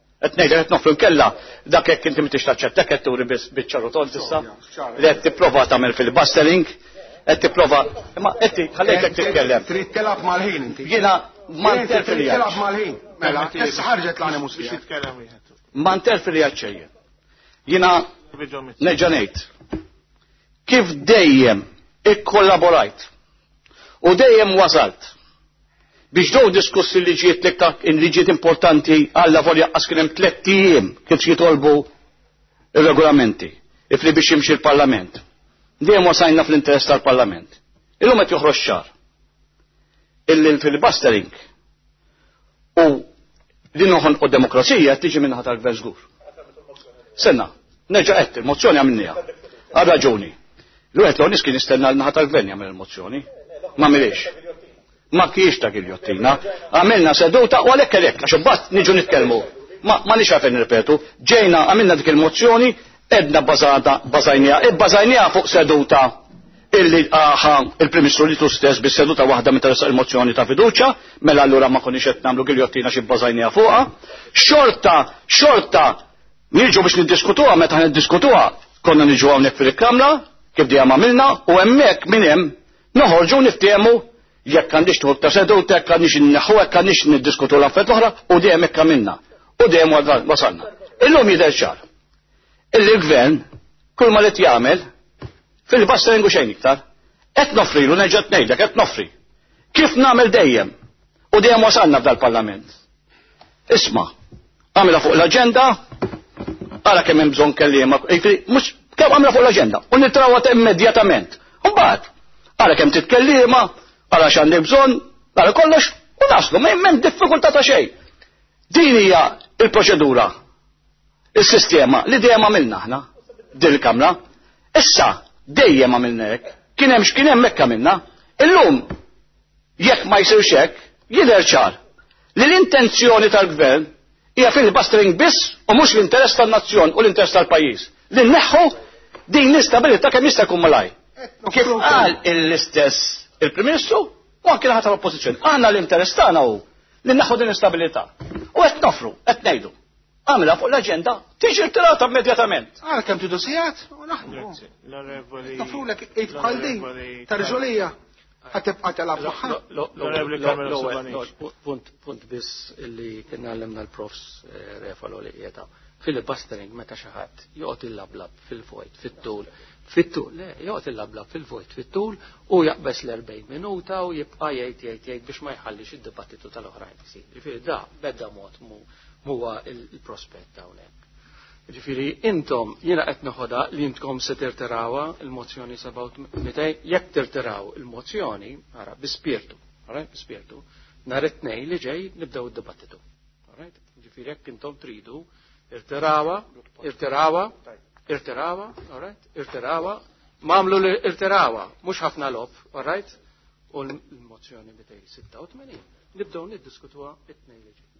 Qed ngħidlek qed noffri nkella dak hekk inti m'intix taċċetta hekk qed turi biss biċċa rotond issa li qed tipprova tagħmel fil-bustering qed tipprova imma qed ħallejt qed titkellem. Trid tilgħab mal-ħin inti. Jiena ma interferija. Tilgħab mal-ħin. Mela, issa ħarġet l-animus biex jitkellem wieħed. Ma interferija ċejjen. Jiena nerġa' ngħid. Kif dejjem ikkollaborajt u dejjem wasalt Biex ġew diskussi l-liġijiet l-iktar il-liġijiet importanti għal lavorja qas kien hemm tliet ijiem kif jitolbu ir-regolamenti ifli biex jimxi l-Parlament. Dejjem wasajna fl-interess tal-Parlament. Illum qed joħroġ ċar. Il-filibustering u Li noħonqu demokrazija tiġi minnaħa tal-gvern żgur. Senna, neġa' qed il-mozzjoni għamilniha. Għal raġuni. L-wieħed l-onis kien jistenna l-naħa tal-gvern jagħmel il-mozzjoni. Ma miliex. Ma kienx ta' giljottina. Għamilna seduta u għalhekk għalhekk għax imbagħad niġu nitkellmu. Ma nix għafen nirpetu, ġejna għamilna dik il-mozzjoni edna bazata bazajnija, e bazajnija fuq seduta illi lqagħha l-Prim Ministru lilu stess bi seduta waħda meta ressaq il-mozzjoni ta' fiduċja, mela allura ma konniex qed nagħmlu giljottina xi bbażajniha fuqha. Xorta, xorta niġu biex niddiskutuha meta ħna niddiskutuha konna niġu hawnhekk fil-Kamra kif dejjem għamilna u hemmhekk minn hemm noħorġu niftehmu jekk għandix tħu ta' seduta, jekk għandix inneħħu, jekk għandix niddiskutu l-affett l-oħra u dejjem hekk għamilna. U dejjem wasalna. Illum jidher ċar. Illi l-gvern kull ma li jagħmel Fil-basser u xejn iktar. Qed noffrilu nerġa' tnejlek, qed noffri. Kif nagħmel dejjem. U dejjem wasalna f'dal-Parlament. Isma', għamilha fuq l-aġenda, ara kemm hemm bżonn kelliema, jiġifieri mhux kemm għamilha fuq l-aġenda u nitrawha immedjatament. Imbagħad, ara kemm titkellima, ara x'għandek bżonn, ara kollox u naslu, m'hemm diffikultà ta' xejn. Din hija l-proċedura Is-sistema li dejjem għamilna aħna din il-Kamra. Issa dejjem għamilna hekk. Kien hemm x'kien hemm hekk għamilna. Illum jekk ma jsirx hekk, jidher ċar li l-intenzjoni tal-Gvern hija fil-bastring biss u mhux l-interess tan-nazzjon u l-interess tal-pajjiż. Li nneħħu din l-istabilità kemm jista' jkun malaj. Kif qal l-istess il-Prim Ministru u anke l-ħadd tal-Oppożizzjoni. Għandna l-interess tagħna hu li naħħu din l-istabilità. U qed nofru, qed ngħidu. Għamilha fuq l-aġenda, tiġi rtirata immedjatament. Għal kemm tidu sigħat u naħdmu. L-onorevoli. Nofrulek id bħal din tarġolija. Għatibqa telab maħħa. L-onorevoli Kamil Punt punt biss illi kien għallimna l-profs eh, refalo li qiegħda. Filibustering meta xi ħadd joqgħod il-lablab fil-fojt, fit-tul, fit-tul, le, joqgħod il-lablab fil-fojt fit-tul u jaqbes l-40 minuta u jibqa' jgħid jgħid jgħid biex ma jħallix id-dibattitu tal-oħrajn isir. Jifieri da bedda mod mu Huwa il-prospett hawnhekk. Ġifiri, intom, jena qed noħodha li intkom se terterawa il-mozzjoni 700, jekk terteraw il-mozzjoni, ara, bispirtu, ara, bispirtu, nhar it-tnejn li ġej nibdew id-dibattitu. Ġifiri, jekk intom tridu, irterawa, irterawa, irterawa, ara, irterawa, mamlu li irterawa, mhux ħafna lob, ara, u l-mozzjoni 286, nibdew niddiskutuha it-tnejn li ġej.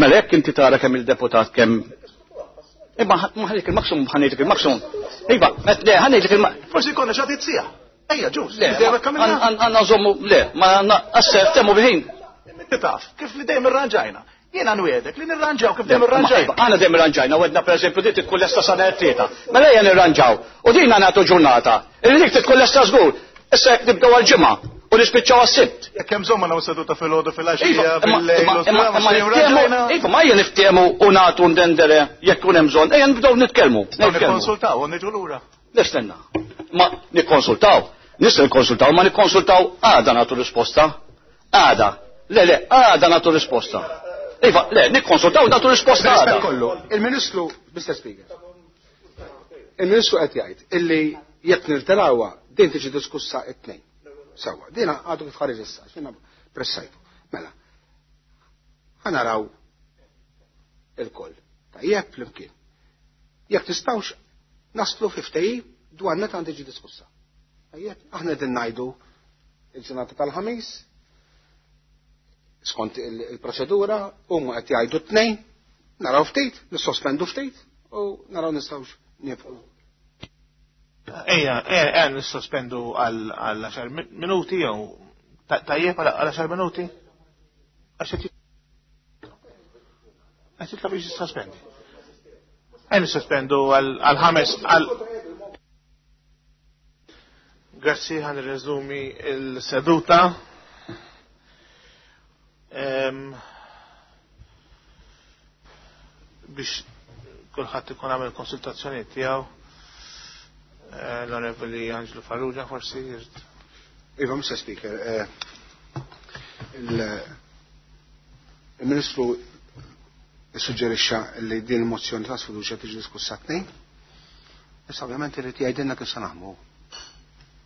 Mela jekk inti tara kemm il-deputat kemm Imma ma ħanik il-maksimum, ħanik il-maksimum. Iva, qed le, ħanik il-maksimum. Forsi jkollna xatit sija. Ejja, ġus, le, għanna zommu, le, ma għanna għasser temmu biħin. Taf, kif li dejjem irranġajna. Jena nwedek li nirranġaw kif dejjem irranġajna. Għana dejjem irranġajna, wedna per eżempju dit tkun lesta sena tlieta. Mela jgħan irranġaw. U din għana ġurnata. Il-ħin trid tkun lesta żgur. Issa jekk nibdew għall-ġimgħa u nispiċċaw għas-sibt. Jekk hemm żomma nagħmlu seduta fil-għodu fil-għaxija bil-lejl. Iva, ma jien niftehmu u nagħtu ndendere jekk kun hemm bżonn. Ejja nibdew nitkellmu. Nikkonsultaw u niġu lura. Nistenna. Ma nikkonsultaw. Nista' nikkonsultaw, ma nikkonsultaw għada nagħtu risposta. Għada. Le, le, għada nagħtu risposta. Iva, le, nikkonsultaw nagħtu risposta għada. Il-Ministru, Mr. Speaker. Il-Ministru qed jgħid illi jekk nirtirawha din tiġi diskussa it-tnejn. Sewwa, din għadu kif ħareġ issa, x'inha pressajtu. Mela, ħanaraw il-koll. Tajjeb flimkien. Jekk tistgħux naslu fi ftehim dwar meta għandi ġi diskussa. Tajjeb, aħna din ngħidu il-ġurnata tal-ħamis, skont il-proċedura, huma qed jgħidu t-tnejn, naraw ftit, nissospendu ftit, U naraw nistgħux nibqgħu. Ejja, ejja, nissospendu għal 10 minuti jew tajjeb għal 10 minuti? Għax qed qed jitla' biex jissospendi. Ejja nissospendu għal ħames għal Grazzi għan il-rezumi il-seduta. biex kulħadd ikun għamil konsultazzjoni tiegħu eh, l-Onorevoli Angelo Farrugia forsi jirt. Iva, Mr. Speaker, eh, il-Ministru suġġerixxa li din il-mozzjoni ta' sfiduċja tiġi diskussa tnejn. Issa ovvjament irid jgħidilna kif se naħmu.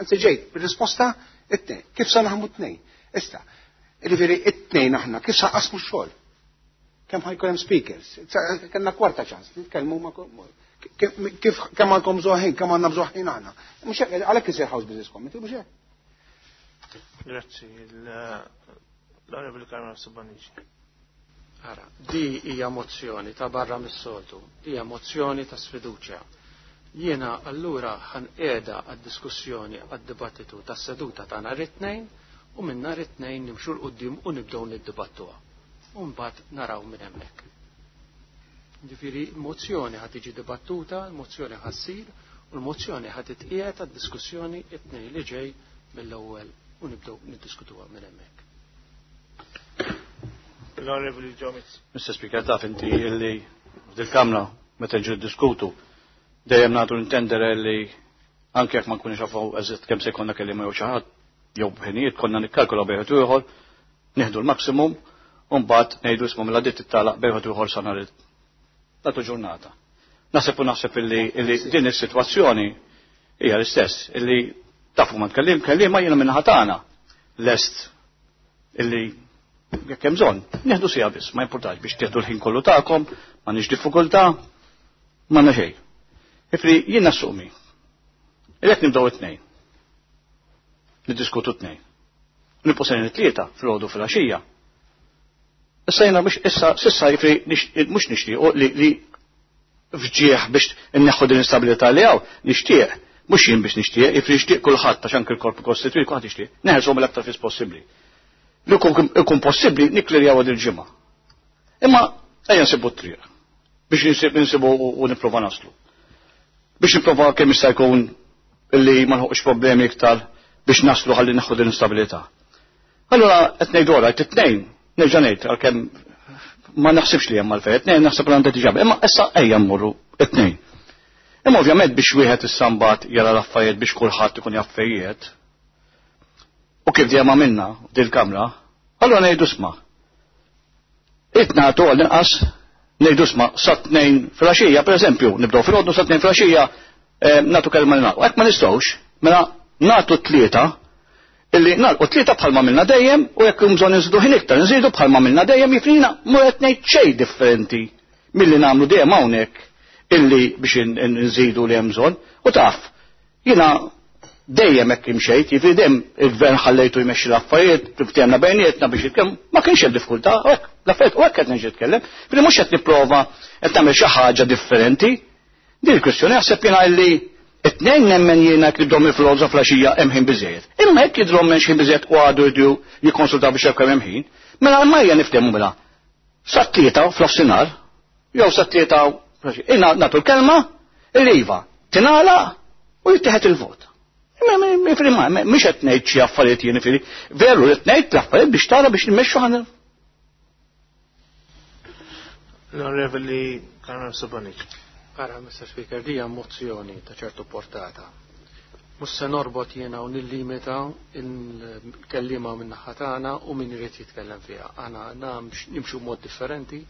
Anzi ġej, bir-risposta it-tnejn. Kif sa naħmu t-tnejn? Issa, ġifieri it-tnejn aħna, kif sa qasmu x-xogħol? Kemm ħajkun hemm speakers? Kellna kwarta ċans, nitkellmu ma' kif kemm għandkom bżoħin, kemm għandna bżoħin aħna. Mhux għalhekk isir house business committee, mhux hekk. Grazzi, L-Onorevoli Karmel Subanici. Ara, di hija mozzjoni ta' barra mis-soltu, hija mozzjoni ta' sfiduċja. Jiena allura ħan qiegħda għad-diskussjoni għad-dibattitu tas seduta ta' nhar it-tnejn u minn nhar it-tnejn nimxu l qudiem u nibdew niddibattuha. U mbagħad naraw minn hemmhekk. Ġifieri mozzjoni ħad tiġi dibattuta, mozzjoni ħassir u l-mozzjoni ħad titqiegħed għad-diskussjoni it-tnejn li ġej Mill-ewwel u nibdew niddiskutuha minn hemmhekk. L-Onorevoli Ġomiz. Mr. Speaker, taf inti illi f'dil-Kamra meta ġu diskutu dejjem nagħtu intender li anke jekk ma nkunx nafu eżist kemm se jkollna kelliema jew xi ħadd jew bħinijiet konna nikkalkula bejħet ieħor, nieħdu l-maksimum u mbagħad ngħidu isma' mill-għadiet tittalaq bejħet ieħor sa nhar Nagħtu ġurnata. Naħseb u naħseb illi din is-sitwazzjoni hija l-istess illi tafu ma tkellim kellim ma jiena minn ħatana lest illi jekk hemm bżonn, neħdu sija biss, ma jimpurtax biex tieħdu l-ħin kollu tagħkom, ma nix diffikultà, ma neħej. Ifri jien nassumi. Ilek nibdaw it-tnejn. Niddiskutu t-tnejn. Nibqu sejn it-tlieta fil-għodu fil-għaxija. Issa jiena mhux issa s'issa jifri mhux nixtiequ li li fġieħ biex inneħħu din l-instabilità li hawn, nixtieq, mhux jien biss nixtieq, jifri jixtieq kulħadd għax anke l-korp ikostitwit kulħadd jixtieq, neħilsu mill-aktar fis possibbli. Li jkun possibbli nikklirjaw din il-ġimgħa. Imma ejja nsibu t-triq biex nsibu u nipprova naslu. Biex nipprova kemm jista' jkun illi ma nħuqx problemi iktar biex naslu ħalli neħħu din l-instabilità. Allura qed ngħidu ora t-tnejn, nerġa' ngħid għalkemm ma naħsibx li hemm għalfejn it-tnejn naħseb li għandha diġà. Imma issa ejja mmorru it-tnejn. Imma ovvjament biex wieħed issambat jara l-affarijiet biex kulħadd ikun jaf fejjiet. U kif dejjem għamilna dil-kamra, allura ngħidu sma. Itna għatu għal inqas ngħidu sma sa tnejn fil-għaxija, pereżempju, nibdew fil-għoddu sa tnejn fil-għaxija eh, nagħtu kelma l-naqwa. Hekk ma nistgħux, mela nagħtu t-tlieta Illi nagħlqu t-tlieta bħalma għamilna dejjem u jekk ikun bżonn inżidu ħin iktar inżidu bħalma għamilna dejjem jiġifieri jiena mhu qed ngħid xejn differenti milli nagħmlu dejjem hawnhekk illi biex inżidu li hemm bżonn. U taf, jiena dejjem hekk imxejt, jiġifieri dejjem il-gvern ħallejtu jmexxi l-affarijiet, ftehemna bejnietna biex jitkellem, ma kienx hemm diffikultà, hekk l-affarijiet u hekk qed niġi nitkellem, jiġifieri mhux qed nipprova qed nagħmel xi ħaġa differenti, Din il-kwistjoni naħseb jiena illi it-tnejn nemmen jiena jekk nibdew mill-filgħodu sa flaxija hemm ħin biżejjed. Imma jekk jidhru m'hemmx ħin biżejjed u għadu jridu jikkonsultaw biex jekk hemm ħin, mela imma ejja niftehmu mela sat-tlieta fl-offsinhar jew sat-tlieta Inna nagħtu l-kelma illi iva tingħala u jittieħed il-vot. Mifri ma, mhux qed ngħid xi affarijiet jien ifiri. Veru qed ngħid l-affarijiet biex tara biex nimmexxu ħan L-Onorevoli Karmel Sabanik. Ara, Mr. Speaker, dija mozzjoni ta' ċertu portata. Mus se norbot jena u nil-limita il-kellima minn ħatana u minn irrit jitkellem fija. Għana nimxu mod differenti,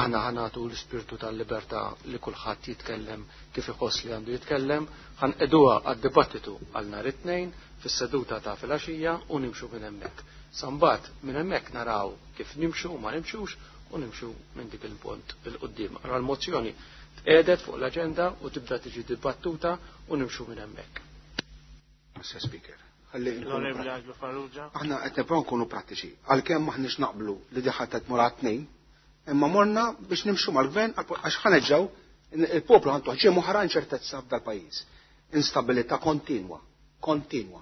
aħna ħanatu l-spirtu tal-liberta li kullħat jitkellem kif iħoss li għandu jitkellem, ħan eduwa għad-dibattitu għal nar it-tnejn fis-seduta ta' fil-axija u nimxu minn emmek. Sambat minn emmek naraw kif nimxu u ma nimxux u nimxu minn dik il-pont il-qoddim. Għara l-mozzjoni tqedet fuq l-agenda u tibda tiġi dibattuta u nimxu minn hemmhekk. Mr. Speaker. Aħna qed nipprovaw nkunu prattiċi. Għalkemm maħniex naqblu li diħa qed mur tnejn, imma morna biex nimxu mal-gvern għax ħaneġġaw il-poplu għandu ġiem oħra inċertezza f'dal-pajjiż. Instabilità kontinwa, kontinwa,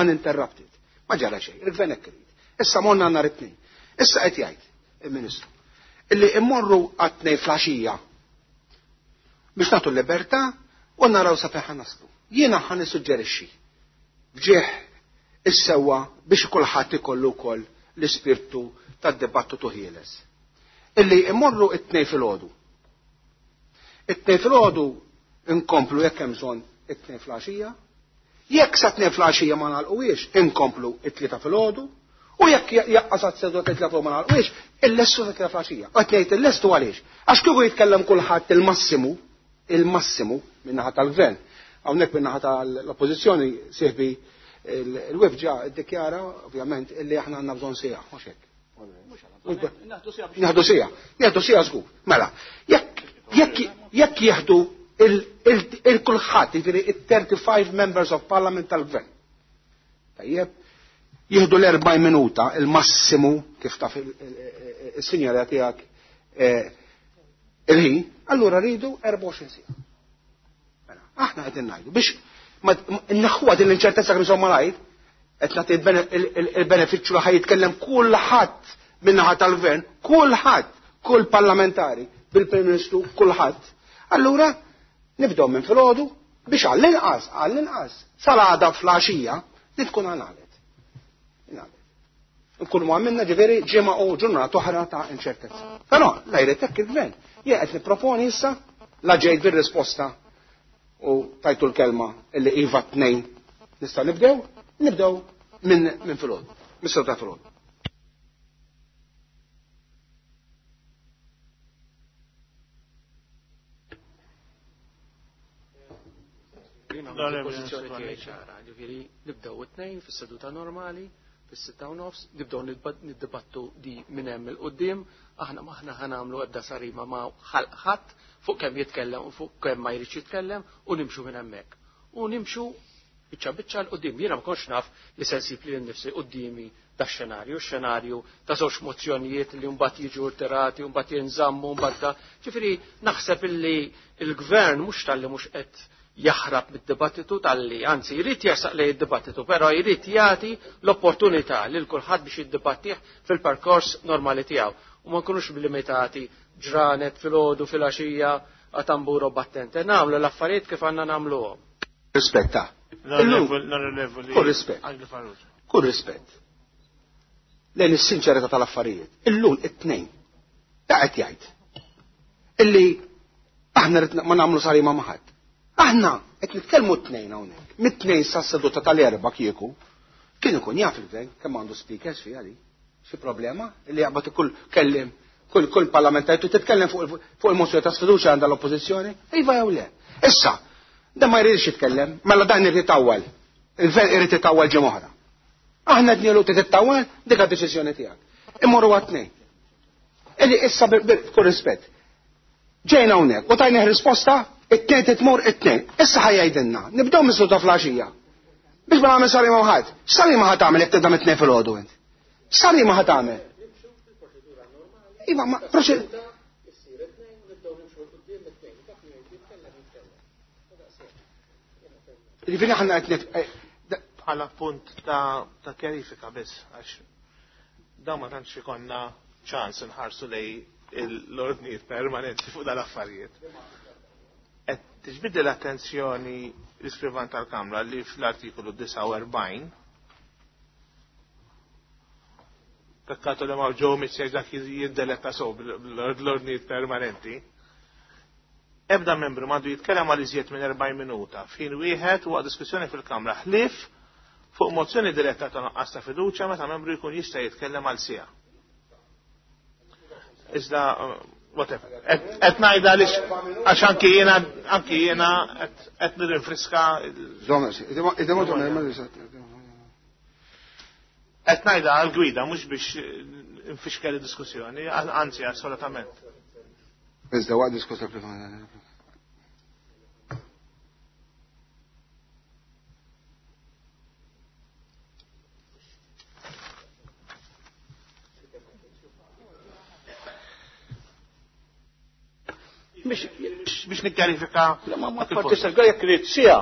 uninterrupted. Ma ġara xejn, il-gvern hekk irid. Issa morna nhar it-tnejn. Issa qed jgħid il-Ministru illi immorru għat-tnejn flaxija biex nagħtu l-libertà u naraw sa fejn ħanaslu. Jiena ħan nissuġġerixxi ġieħ is-sewwa biex kulħadd ikollu wkoll l-ispirtu tad-dibattitu ħieles. Illi immorru it-tnejn fil-ħodu. It-tnejn fil-ħodu inkomplu jekk hemm bżonn it-tnejn flaxija, Jekk sa tnejn fl-għaxija ma nagħlquhiex, inkomplu it-tlieta filgħodu, u jekk jaqqa' sa t-tlieta filgħodu ma nagħlquhiex, illessu sa tlieta fl-għaxija. Qed ngħid illestu għaliex? Għax kieku jitkellem kulħadd il-massimu, il-massimu min-naħa tal-gvern, hawnhekk min-naħa tal-oppożizzjoni sieħbi l-webġa ddikjara ovvjament illi aħna għandna bżonn sejħ, mhux hekk. Nieħdu sija, nieħdu sija żgur. Mela, jekk jieħdu il-kulħadd, jiġifieri il-35 members of parliament tal-gvern. Tajjeb, jieħdu l-40 minuta, il-massimu kif taf il-sinjora tiegħek eh, il-ħin, allura rridu 24 sija. Mela, aħna qed ngħidu biex naħħuha din l-inċertezza kif insomma ngħid, qed nagħti il-benefiċċju li jitkellem kulħadd min-naħa tal-gvern, kulħadd, kull parlamentari, bil-Prim Ministru, kulħadd. Allura nibdew minn filgħodu biex għall-inqas, għall-inqas, sal-għada fl-għaxija li tkun għalet. Nkunu għamilna ġiveri ġimgħa u ġurnata oħra ta' inċertezza. Però la jrid hekk il-gvern. Jien qed nipproponi issa la ġejt bir-risposta u tajtu l-kelma illi iva t-tnejn nistgħu nibdew, nibdew minn min filgħod, mis-sew ta' filgħod. Jina għal pozizjoni tiegħi ċara, ġifieri nibdew it-tnejn fis-seduta normali, fis-sitta u nofs, nibdew niddibattu di minn hemm il-qudiem, aħna maħna ħanamlu ebda sarima ma' ħadd fuq kemm jitkellem u fuq kemm ma jridx jitkellem u nimxu minn hemmhekk. U nimxu Biċċa biċċa 'l quddiem. Jiena ma kontx naf li se nsib lili nnifsi quddiemi dax-xenarju, xenarju ta' żewġ mozzjonijiet li mbagħad jiġu rtirati u mbagħad jinżammu mbagħad da. Ġifieri naħseb illi l-gvern mhux talli mhux qed jaħrab mid-dibattitu talli, anzi jrid jersaq lejn id-dibattitu, però jrid jagħti l-opportunità lil kulħadd biex jiddibattih fil-perkors normali tiegħu u ma nkunux limitati ġranet fil-ħodu fil-għaxija għatamburo battente. Namlu l-affarijiet kif għanna namluhom. Rispetta. Kull rispett. Kull rispett. Lejn is-sinċerità tal-affarijiet. Illum it-tnejn. Ta' qed jgħid. Illi aħna rid ma nagħmlu sarima ma' ħadd. Aħna qed nitkellmu t-tnejn hawnhekk. Mit-tnejn sas-seduta tal-erba' kieku kien ikun jaf il-gvern kemm għandu speakers fiha li. Xi problema li jaqbad kull kellim kull kull parlamentar tu titkellem fuq il-mozzjoni ta' sfiduċa għandha l-oppożizzjoni? Iva jew le. Issa, dan ma jridx jitkellem, mela dan irid itawwal. Il-gvern irid itawwal ġimgħa oħra. Aħna qed t titawwal dik deċiżjoni tiegħek. Immorru għat-tnejn. Illi issa b'kull rispett, Ġejna hawnhekk u tajnih risposta it-tnejn titmur it-tnejn. Issa ħa jgħidilna, nibdew mislu ta' flaxija. Biex ma nagħmel salima ħadd. Salima ħa tagħmel jekk tibda mit-tnejn fil-għodu int. Salima ħa tagħmel. Iva, ma proċedura Ġifiri ħanna għetnet. Eh, Għala punt ta' kjarifika biss, għax dawn ma tantx ikonna ċans nħarsu lej l-ordnijiet permanenti fuq dal-affarijiet. Et tiġbiddi l-attenzjoni l-iskrivan tal-Kamra li fl-artikolu 49 Pekkato li ma' ġew miċċeġ dak jiddeletta sow l-ordnijiet permanenti. Ebda membru mandu jitkellem għal iżjed minn 40 minuta fin wieħed u diskussjoni fil-Kamra ħlif fuq mozzjoni diretta ta' naqqas ta' fiduċja meta membru jkun jista' jitkellem għal sija. Iżda, uh, whatever. Et najda li għax anki jena, anki jena, et nirrinfriska. Et najda għal-gwida, mux biex eh, nfixkel diskussjoni, anzi, assolutament. Iżda waqt diskussa prima. biex nikkarifika. Ma ma tfattix għal jekk li sija.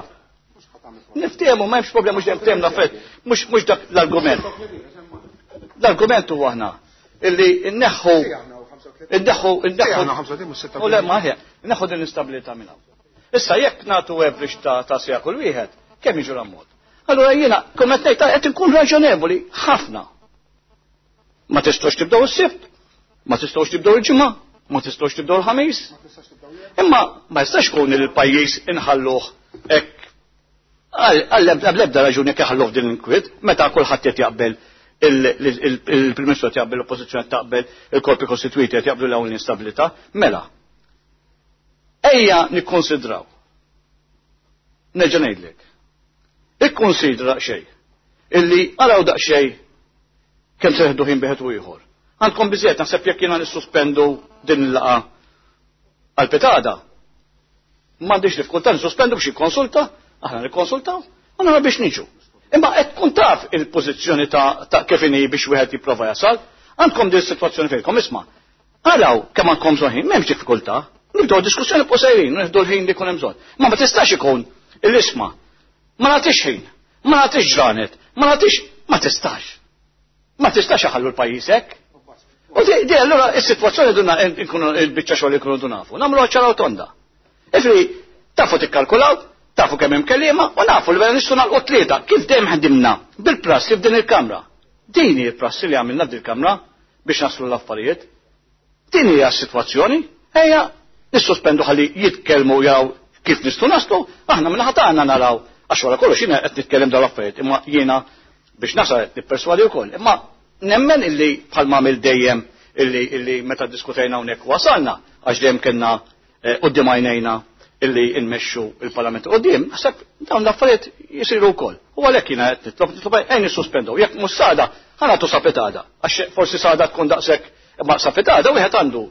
Niftehmu ma hemmx problema mhux dejjem la fett. Mhux mhux dak l-argument. L-argument huwa aħna illi nneħħu nneħħu nneħħu u le ma ħja. Nneħħu din l-istabilità minn hawn. Issa jekk nagħtu average ta' ta' sija kull wieħed, kemm jiġu l-ammont? Allura jiena kummet ngħid ah, qed inkun raġonevoli ħafna. Ma tistgħux tibdew is-sibt, ma tistgħux tibdew il-ġimgħa, ma tistgħux tibdew il-ħamis. Imma ma jistax kun il-pajjiż inħalluh hekk għall-ebda raġuni jekk iħalluh din l-inkwit, meta kulħadd qed jaqbel il-Prim Ministru qed jaqbel l-Oppożizzjoni qed taqbel il-korpi kostituiti qed jaqblu l-hawn l-instabilità, mela Ejja nikkunsidraw. Nerġa' ngħidlek. Ikkunsidra daqsxejn illi araw daqsxejn kemm se neħdu ħin bieħed u ieħor. Għandkom biżjed naħseb jekk jiena nissuspendu din il-laqa għal pitada. M'għandix diffikultà nissuspendu biex jikkonsulta, aħna nikkonsultaw, u nara biex niġu. Imma qed tkun taf il-pożizzjoni ta' kif inhi biex wieħed jipprova jasal, għandkom din is-sitwazzjoni fejnkom isma'. Araw kemm għandkom bżonn ħin, m'hemmx diffikultà. Nibdew diskussjoni fuq sejrin, nieħdu l-ħin li jkun hemm bżonn. Ma ma tistax ikun l-isma. Ma nagħtix ħin, ma nagħtix ġranet, ma nagħtix ma tistax. Ma tistax iħallu l-pajjiż hekk. U di allura is-sitwazzjoni dunna nkunu il-biċċa xogħol ikunu dunafu. Nagħmlu ċara u tonda. Ifri, tafu tikkalkulaw, tafu kemm hemm kelliema u nafu li vera nistgħu nagħlqu tlieta kif dejjem ħdimna bil-prassi f'din il-kamra. Dini il-prassi li għamilna f'din il-kamra biex naslu l-affarijiet. Din hija s-sitwazzjoni, ejja nissospendu ħalli jitkellmu jaraw kif nistgħu naslu, aħna minn ħatana naraw għax wara kollox jiena qed nitkellem dawn l-affarijiet, imma jiena biex nasal qed nipperswadi wkoll. Imma nemmen illi bħalma għamil dejjem illi illi meta diskutejna hawnhekk wasalna għax dejjem kellna eh, quddiem għajnejna illi nmexxu il-Parlament quddiem, naħseb dawn l-affarijiet jisiru wkoll. U għalhekk jiena qed nitlob nitlob għajn nissuspendu. Jekk mhux sada, ħana tu sapetada. Għax forsi sada tkun daqshekk imma sapetada wieħed għandu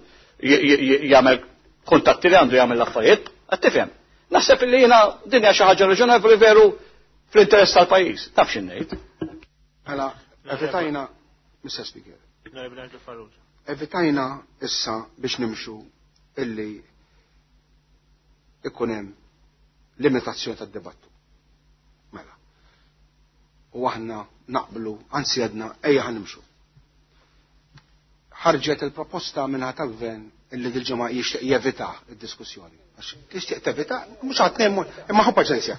jagħmel kuntatti li għandu jagħmel l-affarijiet, qed tifhem. Naħseb illi jiena dinja xi ħaġa raġonevoli veru fl-interess tal-pajjiż. Taf xi ngħid. Mela, evitajna, Mr. Speaker. Evitajna issa biex nimxu illi ikun hemm limitazzjoni tad-dibattu. Mela. U aħna naqblu, anzi għedna, ejja ħanimxu. Ħarġet il-proposta minna tal-gvern illi dil-ġemma jixtieq jevita id-diskussjoni. Għax tixtieq tevita, mhux għad imma ħu paċenzja.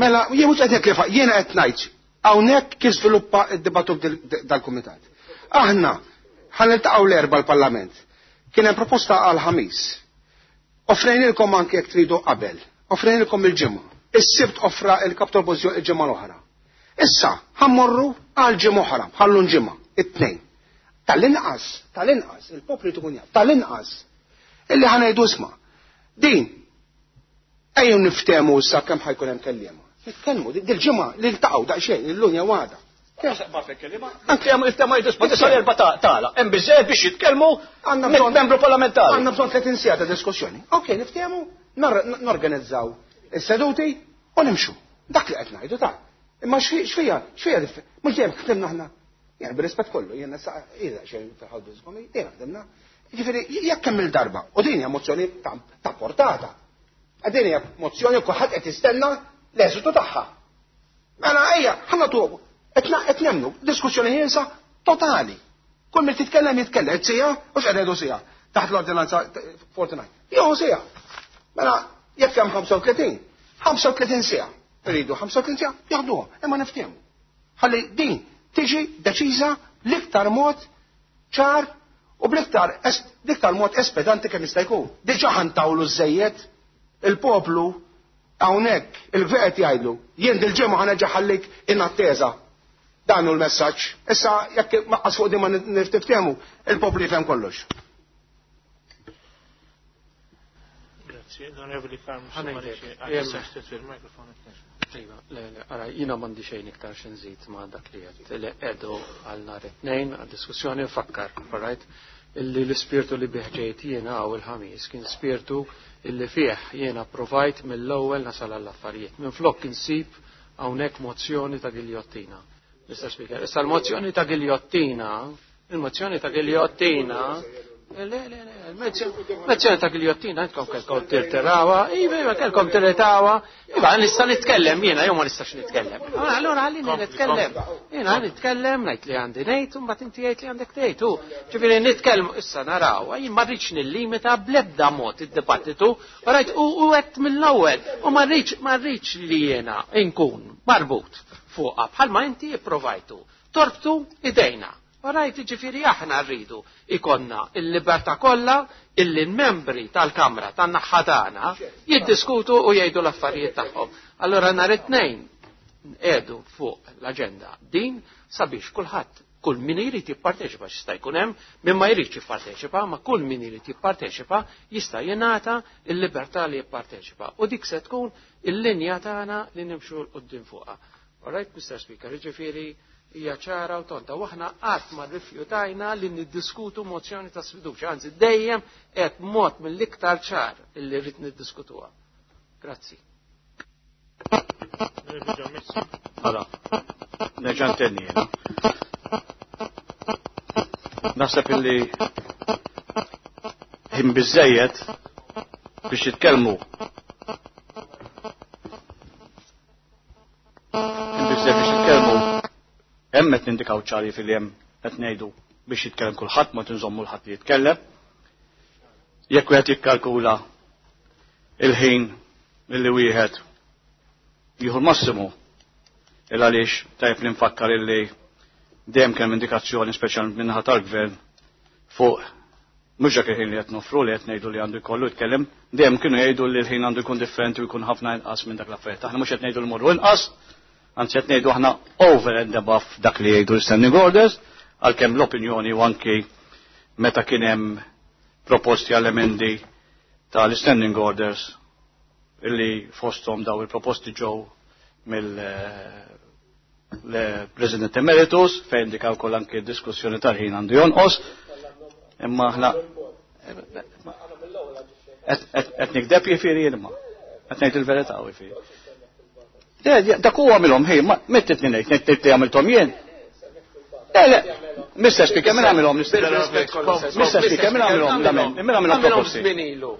Mela, jien mhux qed li jiena qed ngħid Hawnhekk kif żviluppa d-dibattu dal-kumitat. Aħna ħan niltaqgħu l-erba' l-Parlament. Kien hemm proposta għal ħamis. Offrejnilkom anke jekk tridu qabel. Offrejnilkom il-ġimgħa. Is-sibt offra il-kap tal-pożizzjoni il-ġimgħa l-oħra. Issa, ħammorru għal ġimgħa oħra, bħallu ġimgħa, it-tnejn. Tal-inqas, tal-inqas, il-popli tkun jaf, tal-inqas, illi ħanajdu isma. Din, Ejjew niftehmu issa kemm ħajkun hemm kelliema. Nitkellmu dil-ġimgħa li ltaqgħu daqsxejn il-lunja għada. Anke hemm il-tema jiddispożi sa l-erba tagħla. Hemm biżejjed biex jitkellmu għandna bżonn membru parlamentari. Għandna bżonn 30 sigħa ta' diskussjoni. Ok, niftehmu norganizzaw is-seduti u nimxu. Dak li qed ngħidu ta' Imma xfija, xfija diffi. Mux dejjem ħdimna ħna. Jena b'rispett kollu, jena sa' jena xejn ta' ħaddu zgomi, jena għademna. Ġifiri, jekk kemm il-darba, u din hija mozzjoni ta' portata. Għadin hija mozzjoni kuħat qed jistenna l-eżitu tagħha. Mela ejja, ħanna tu, qed nemnu, diskussjoni ħielsa totali. Kull minn titkellem jitkellem, qed sija, u x'qededu sija, taħt l-ordinanza 49. Jew sija. Mela, jekk hemm 35, 35 sija. Rridu 35 sija, jaħduha, imma niftiehmu. ħalli din tiġi deċiża l-iktar mod ċar u bl-iktar l-iktar mod espedanti kemm jista' jkun. Diġà ħantawlu żejjed il-poplu hawnhekk il-gvert jgħidlu jien dil-ġimgħa ħaneġa ħallik inattesa. Dan hu l-messaġġ. Issa jekk maqqas fuq din ma niftiftehmu, il-poplu jifhem kollox. Grazie, non è veli farm Iva, għara, jina mandi xejn iktar xejn zid ma dak li għed, li għedu għal nar it-nejn, għad diskussjoni nfakkar, right? illi l-spirtu li biħġejt jiena għaw il-ħamis kien spirtu illi fieħ jiena provajt mill-ewwel nasal għall-affarijiet. Minn flok kien sib hawnhekk mozzjoni ta' giljottina. Mr. Speaker, issa l-mozzjoni ta' giljottina Il-mozzjoni ta' Giljottina Mezzjoni ta' giljottina, għandkom kelkom tirtirawa, iva, iva, kelkom tirtirawa, iva, nista nitkellem, jena, jom nistax nitkellem. Ah, allora, għallin nitkellem, jena, nitkellem, najt li għandi nejt, un bat inti li għandek nejt, u ġivini nitkellem, issa naraw, jien marriċ nil-limita blebda mot id-dibattitu, u rajt, u għet mill-ewel, u marriċ, marriċ li jena, inkun, marbut, fuqa, bħalma inti provajtu. Torbtu idejna. U rajt ġifiri aħna rridu ikonna il-libertà kollha illi l-membri tal-Kamra tan-naħħa tagħna jiddiskutu u jgħidu l-affarijiet tagħhom. Allora nhar it-tnejn edu fuq l-aġenda din sabiex kulħadd kull min irid jipparteċipa xista jkun hemm, min ma jrid jipparteċipa, ma kull min irid jipparteċipa jista' jingħata l-libertà li jipparteċipa. U dik se tkun il-linja tagħna li nimxu l qudiem fuqha. All right, Mr. Speaker, ġifiri hija ċara u tonta. Waħna qatt ma rrifjutajna li niddiskutu mozzjoni ta' sfiduċa, anzi dejjem qed mod mill-iktar ċar illi rrid niddiskutuha. Grazzi. Mela, neġa' ntenni. Naħseb illi ħin biżejjed biex jitkellmu Biex biex jitkellmu hemm qed nindikaw ċari fil hemm qed ngħidu biex jitkellem kulħadd ma tinżommu l-ħadd li jitkellem. Jekk wieħed jikkalkula il-ħin li wieħed jieħu l-massimu il għaliex tajb li nfakkar illi dejjem kemm indikazzjoni speċjalment minnaħa tal-gvern fuq Mhux dak il-ħin li qed noffru, li qed ngħidu li għandu jkollu jitkellem. Dejjem kienu jgħidu li l-ħin għandu jkun differenti u jkun ħafna inqas minn dak l-affarijiet. Aħna mhux qed ngħidu li mmorru inqas, anzi qed ngħidu aħna over and above dak li jgħidu l-standing orders, għalkemm l-opinjoni u anki meta kien hemm proposti għall-emendi tal-standing orders illi fosthom daw il-proposti ġew mill eh, l-President Emeritus, fejn dik wkoll anke diskussjoni tal-ħin għandu jonqos. Imma aħna qed nikdeb jifieri jien ma. Qed ngħid il-verità jifieri. Dak huwa għamilhom ħin, ma mettit ngħid, ngħid għamilthom jien. Eh, le, Mr. Speaker, minn għamilom, Mr. Speaker, minn għamilom, minn għamilom proposti.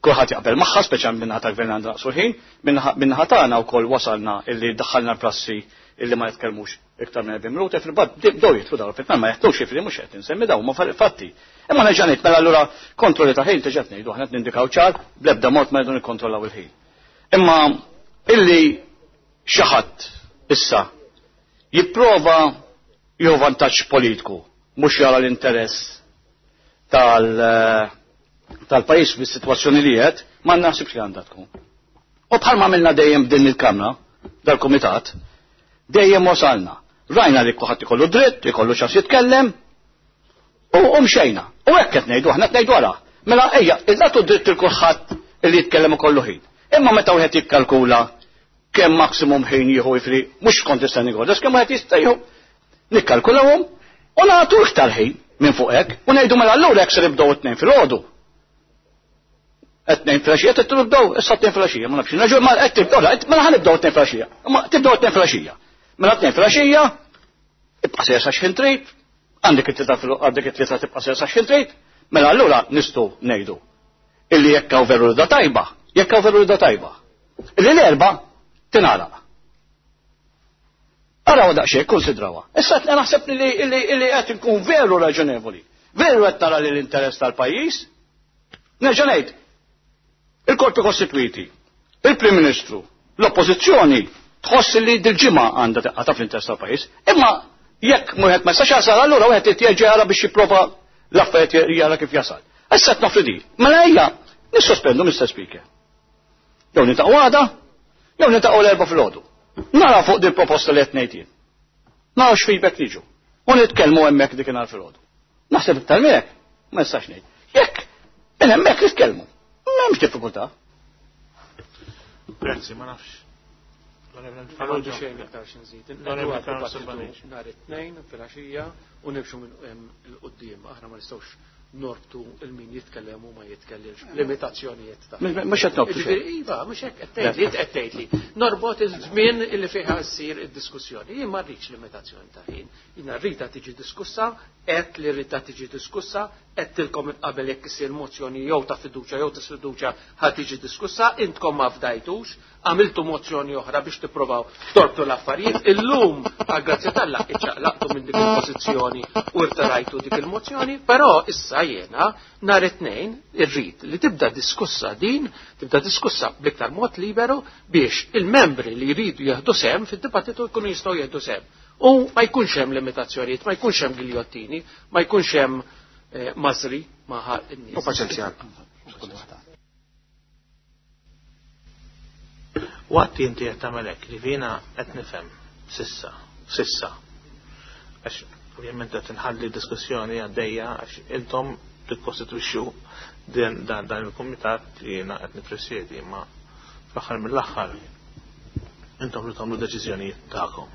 Kulħadd jaqbel magħha, speċjalment min-naħa tal-Gvern għandu naqsu l-ħin. Min-naħa tagħna wkoll wasalna illi daħħalna l-prassi illi ma jitkellmux iktar minn 40 minuta fil-bad bdew jitlu dawn fil ma jaħtux xifri mhux qed insemmi dawn ma fatti. Imma nerġa' ngħid mela allura kontrolli ta' ħin tiġet ngħidu aħna nindikaw ċar bl-ebda mod ma jdu nikkontrollaw il-ħin. Imma illi xi ħadd issa jipprova jew vantaġġ politiku mhux jara l-interess tal- eh, tal-pajjiż bis-sitwazzjoni li qed ma naħsibx li għandha tkun. U bħal ma għamilna dejjem b'din il-Kamra, dal-Kumitat, dejjem wasalna. Rajna li kuħat ikollu dritt, ikollu xas jitkellem, u umxejna. U hekk qed ngħidu aħna ngħidu għala. Mela ejja, il-natu dritt il kulħadd li jitkellem ikollu ħin. Imma meta wieħed jikkalkula kemm maksimum ħin jieħu jifri, mhux kont tista' nigodas, kemm wieħed jista' jieħu nikkalkulawhom u nagħtu iktar ħin minn fuq hekk u ngħidu mela allura hekk se nibdew it-tnejn filgħodu. It-tnejn filgħaxija trid tibdew issa t-tnejn filgħaxija ma nafx naġu ma qed tibdew mela ħa nibdew it-tnejn filgħaxija. Imma tibdew it-tnejn filgħaxija. Mela t-tnejn filgħaxija ibqa' se jasax ħin trid, għandek it-tlieta għandek it-tlieta tibqa' se jasax ħin trid, mela allura nistgħu ngħidu illi jekk hawn veru da tajba, jekk hawn veru da tajba. Illi l-erba' tingħalaq. Arawha daqsxejn, kunsidrawha. Issa qed naħseb li li qed inkun veru raġunevoli. Veru qed nara li l-interess tal-pajjiż. Nerġa' ngħid, il-korpi kostitwiti, il-Prim Ministru, l-Oppożizzjoni tħoss li dil-ġimgħa għandha taqqa' taf l-interess tal-pajjiż, imma jekk wieħed ma jistax jasal allura wieħed irid jara biex jipprova l-affarijiet jara kif jasal. Issa qed nofri di. Mela hija nissosplendu Mr. Speaker. Jew niltaqgħu għada, jew niltaqgħu l-erba' filgħodu. Nara fuq din proposta li qed ngħid jien. Nara x'feedback niġu. U nitkellmu hemmhekk dik inhar filgħodu. Naħseb iktar minn hekk, ma nistax ngħid. Jekk minn hemmhekk nitkellmu. M'hemmx diffikultà. Grazzi, ma nafx. Għandu xejn iktar xi nżid. Nhar it-tnejn fil-għaxija u nimxu minn il-qudiem. Aħna ma nistgħux norbtu il-min jitkellem u ma jitkellimx. Limitazzjonijiet ta' Mux qed norbtu. Iva, mux qed tgħidli, qed tgħidli. Norbot iż-żmien illi fiha ssir id-diskussjoni. Jien ma rridx limitazzjoni ta' ħin. Jien rridha tiġi diskussa, qed li rridha tiġi diskussa, qed tilkom qabel jekk issir mozzjoni jew ta' fiduċa jew ta' sfiduċa ħad tiġi diskussa, intkom ma fdajtux, għamiltu mozzjoni oħra biex tipprovaw torbtu l-affarijiet. Illum, għal-grazzi tal-la, iċċaqlaqtu minn dik il-pozizjoni u rtarajtu dik il-mozzjoni, però issa jena nhar it-tnejn irrid li tibda diskussa din, tibda diskussa bliktar mod liberu biex il-membri li jridu jieħdu sem fid-dibattitu jkunu jistgħu jieħdu sem. U ma jkunx hemm limitazzjonijiet, ma jkunx hemm giljottini, ma jkunx hemm eh, mażri maħal in-nies. U paċenzja. Waqt li inti qed tagħmel hekk li jiena qed nifhem sissa, sissa. Għax ovvjament qed inħalli diskussjoni għaddejja għax intom tikkostitwixxu dan il-kumitat li jiena qed nippresjedi imma fl-aħħar mill-aħħar intom li tagħmlu deċiżjonijiet tagħkom.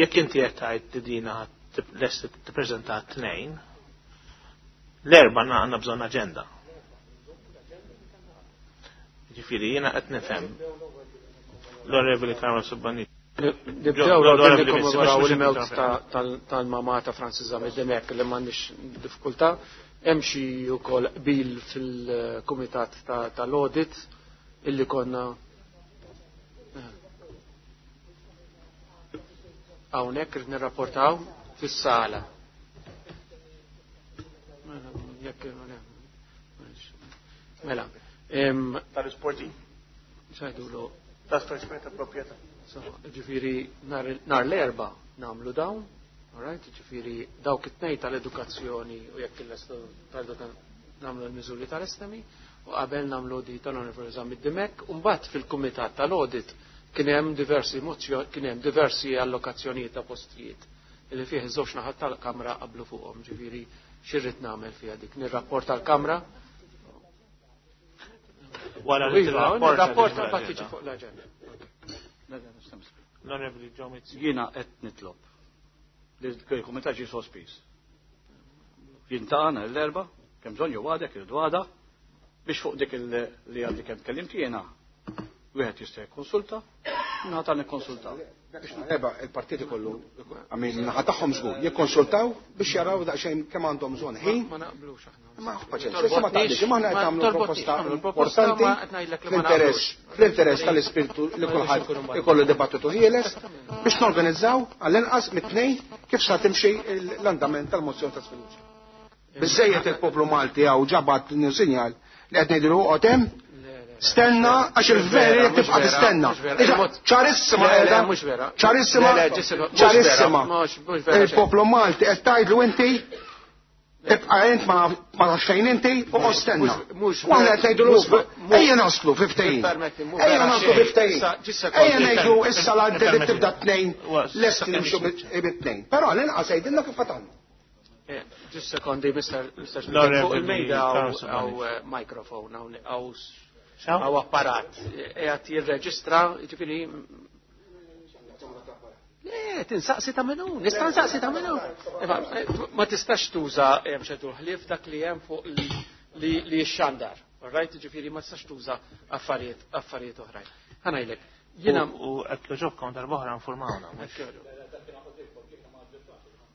Jekk inti qed tgħid li dina tippreżenta tnejn, L-erba għanna bżon agenda. Ġifiri, jena għet nifem. L-onorevoli Karma Subbani. Nibdew l-email tal-mamata Francis Zamedemek li m'għandix diffikultà. Hemm xi wkoll qbil fil-kumitat tal-audit illi konna Hawnhekk irid nirrapportaw fis-sala. Mela, jekk mela. mela Tal-isporti. Sajdulu. Tal-trasferiment ta' proprjetà. Ġifieri nar l-erba' nagħmlu dawn, alright, ġifieri dawk it-tnej tal-edukazzjoni u jekk il-lestu tal-edukazzjoni namlu l-mizuri tal-estemi u qabel namlu di tal-uniform eżami d-dimek, un-bat fil-komitat tal-audit Kien hemm diversi mozzjoni, kien hemm diversi allokazzjonijiet ta' postijiet li fih iż-żewġ naħat tal-Kamra qablu fuqhom, ġifieri xirrid nagħmel fiha dik nirrapport tal-Kamra. Wara li iva, rapport tal-partiġi fuq l-aġenda. L-Onorevoli Ġomit. Jiena qed nitlob li l-Kumitat ġie sospiż. Jintaqana l-erba, kemm bżonn jew għadek, irdu għada, biex fuq dik li għandi kemm tkellimt jiena Wieħed jista' jikkonsulta, naħa ta' nikkonsultaw. Eba, il-partiti kollu, għamin, naħa tagħhom żgur, jikkonsultaw biex jaraw daqsxejn kemm għandhom bżonn ħin. Ma naqblux aħna. Ma paċenzja, ma taqblix, imma aħna qed nagħmlu proposta importanti fl-interess, fl-interess tal-ispirtu li kulħadd ikollu dibattitu ħieles biex norganizzaw għall-inqas mit-tnejn kif sa timxi l-andament tal-mozzjoni ta' sfiduċja. Biżejjed il-poplu Malti hawn ġabat sinjal li qed ngħidlu oqgħod hemm stenna għax il-veri li tibqa' tistenna. ċarissima qiegħda. Ċarissima. Ċarissima. Il-poplu Malti qed tgħidlu inti Ibqa jent ma nafx fejn inti u ostenna. Waħna qed ngħidu l-usba. Ejja naslu fi ftehim. Ejja naslu fi ftehim. Ejja ngħidu issa l-għaddi li tibda tnejn lest nimxu bit-tnejn. Però l-inqas għidilna kif fatanna. Eh, just sekondi, Mr. Speaker, fuq il-mejda għaw eh, mikrofon, għaw apparat, għat eh, jirreġistra, ġifiri. Le, tinsaqsi ta' minnu, nistan saqsi ta' minnu. Ma tistax tuża hemm xedu ħlif dak li hemm fuq li xandar. Rajt ġifiri ma tistax tuża affarijiet affarijiet oħrajn. Ħanajlek. Jina u għetlu ġobkom darbohra informawna.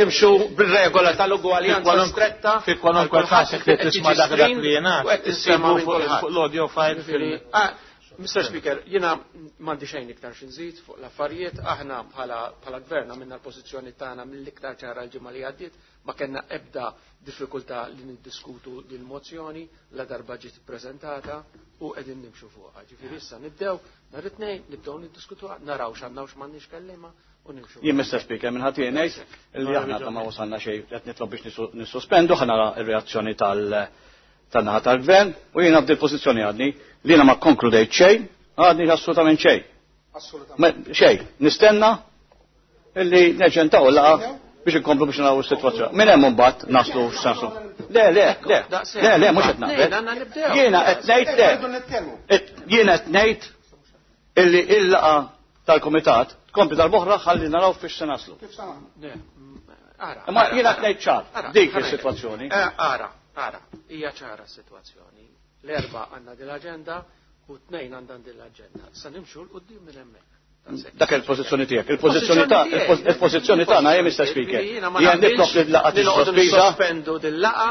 Nimxu bil-regola tal-ugwaljanza stretta fi kwalunkwe każ jekk qed tisma' dak dak li jingħad. U qed tissemma fuq l-audio file fil ah, Mr. Speaker, jiena m'għandi xejn iktar xi nżid fuq l-affarijiet, aħna bħala gverna minna l-pożizzjoni tagħna mill-iktar ċara l-ġimgħa li għaddiet, ma kellna ebda diffikultà li niddiskutu din mozzjoni la darba ġiet ippreżentata u qegħdin nimxu fuqha. Ġifieri issa nibdew nhar it-tnejn nibdew niddiskutuha, naraw x'għandna u x'm'għandniex kellima Jien Mr. Speaker, minn ħati ngħid li aħna ta' ma wasalna xejn qed nitlob biex nissospendu ħana r-reazzjoni tal-naħa tal-gvern u jiena f'dil pożizzjoni għadni li jiena ma konkludejt xejn, għadni assolutament xejn. Assolutament. Xejn, nistenna illi neġen ta' laqa biex inkomplu biex naraw is-sitwazzjoni. Minn hemm imbagħad naslu x'sensu. Le, le, le, le, le, mhux qed naqbel. Jiena qed ngħid le. Jiena qed ngħid illi il-laqa tal-Kumitat tkompli darb'oħra ħalli naraw fiex se naslu. Kif sa Imma jiena tnejt ċar, dik is-sitwazzjoni. Eh, ara, ara, hija ċara s-sitwazzjoni. L-erba' għandna din l-aġenda u tnejn għandna din l-aġenda. Sa nimxu l qudiem minn hemmhekk. Dak il-pozizjoni tiegħek. Il-pozizjoni ta' il-pozizjoni tagħna hija Mr. Speaker. Jien nitlob li l-laqgħa tisospendu dil-laqgħa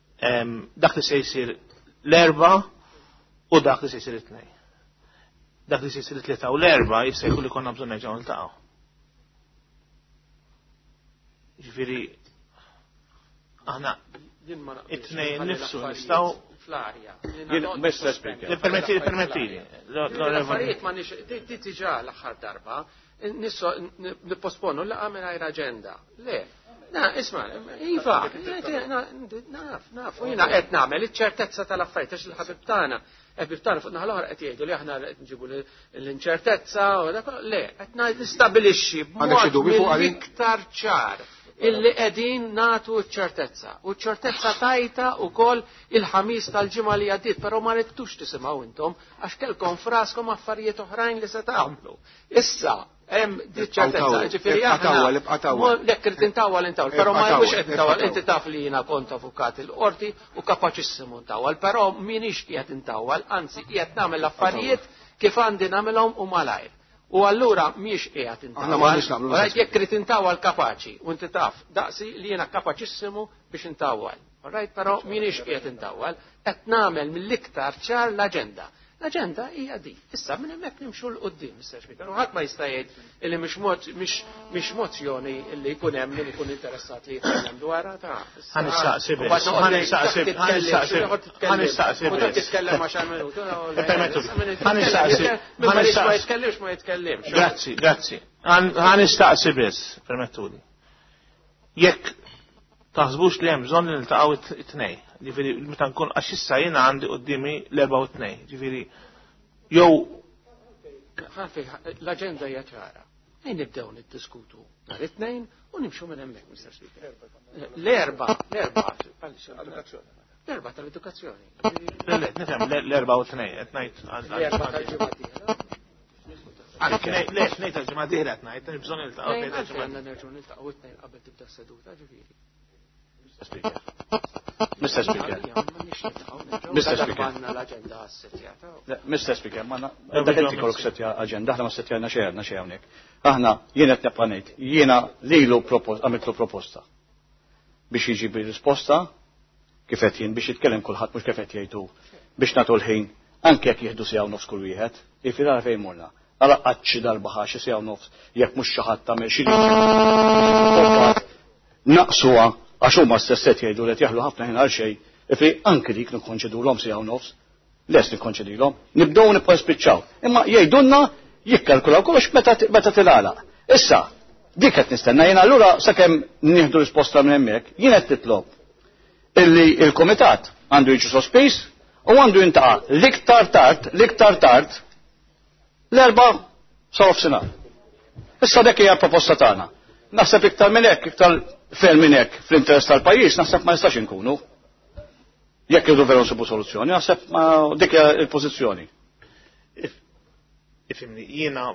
dak li se jsir l-erba u dak li se jsir it-tnej. Dak li se jsir it-tlieta u l-erba jista' jkun li konna bżonn nerġgħu niltaqgħu. Ġifieri aħna it-tnejn nifsu nistgħu fl-arja. Permetti, permetti. L-affarijiet ma nix, di tiġa l-axħar darba, Nipposponu laqa mingħajr aġenda. Le, Na, isma, iva, naf, naf, u jina qed nagħmel iċ-ċertezza tal-affarijiet għax il-ħabib tagħna, ħabib tagħna fuq naħal oħra qed jgħidu li aħna qed nġibu l-inċertezza u dak le, qed ngħid nistabilixxi b'mod iktar ċar illi qegħdin natu ċ-ċertezza. U ċ-ċertezza tajta wkoll il-ħamis tal-ġimgħa li għaddiet, però ma ridtux tisimgħu intom għax kelkom fraskom affarijiet oħrajn li se tagħmlu. Issa, hemm diċċertezza, ġifieri aħna. Lek irid intawal intawal, però ma jgħidux qed intawal, inti taf li jiena kont avukat il-qorti u kapaċissimu intawal, però m'iniex qiegħed intawal, anzi qiegħed nagħmel affarijiet kif għandi nagħmilhom u malajr. U allura miex qiegħed intawal. Għalhekk jekk irid intawal kapaċi u inti taf, daqsi li jiena kapaċissimu biex intawal. Rajt però minix qiegħed intawwal, qed nagħmel mill-iktar ċar l-aġenda. L-aġenda hija di. Issa minn hemmhekk nimxu l qudiem Mr. Speaker, u ħadd ma jista' jgħid li mhix mozzjoni li jkun hemm min ikun interessat li jitkellem dwarha ta'. Ħan nistaqsi biss. Ħan nistaqsi ħan nistaqsi ħan nistaqsi biss. Titkellem ma' xar minuti. Permettu. Ħan nistaqsi. Ma jitkellimx ma jitkellimx. Grazzi, grazzi. Ħan nistaqsi biss, permettuli. Jekk taħsbux li hemm bżonn li niltaqgħu it-tnej, ġifieri meta nkun għax issa jiena għandi qudiemi l-erba' u tnej, ġifieri jew l-aġenda hija ċara. Ejn nibdew niddiskutu nhar it-tnejn u nimxu minn hemmhekk, Mr. Speaker. L-erba, l-erba, l-erba tal-edukazzjoni. Nifhem l-erba u tnej, qed ngħid. L-erba tal-ġimgħa Mr. Speaker. Mr. Speaker. Mr. Speaker, ma dak inti kollok setja aġenda, aħna ma setjajna xejn, na xejn hawnhekk. Aħna jiena qed nibqa' ngħid, jiena lilu proposta, għamiltlu proposta biex jiġi risposta Kif għedt jien, biex jitkellem kulħadd mhux kif qed jgħid hu, biex nagħtu l-ħin, anke jekk jieħdu siegħa u nofs kull wieħed. Jiġifieri ara fejn morna. Ara qatt xi darba ħa xi siegħa u nofs jekk mhux xi ħadd għamel xi liġi u mbagħad naqsuha għax huma stess qed jgħidu li qed jaħlu ħafna ħin għal xejn, jiġifieri anke dik nikkonċedulhom siegħa u nofs. Lest nikkonċedilhom. Nibdew nibqgħu nispiċċaw. Imma jgħidulna jikkalkulaw kollox meta meta tingħalaq. Issa, dik qed nistenna jien allura sakemm nieħdu risposta minn hemmhekk, jien qed titlob illi il-kumitat għandu jiġi sospiż u għandu jintaqa' l-iktar tard, l-iktar tard l-erba' sa' ofsinhar. Issa dak hija proposta tagħna. Naħseb iktar minn hekk, iktar ferm minn hekk fl-interess tal-pajjiż naħseb ma jistax inkunu. Jekk irridu veru nsibu soluzzjoni, naħseb ma dik il-pożizzjoni. Ifimni, jiena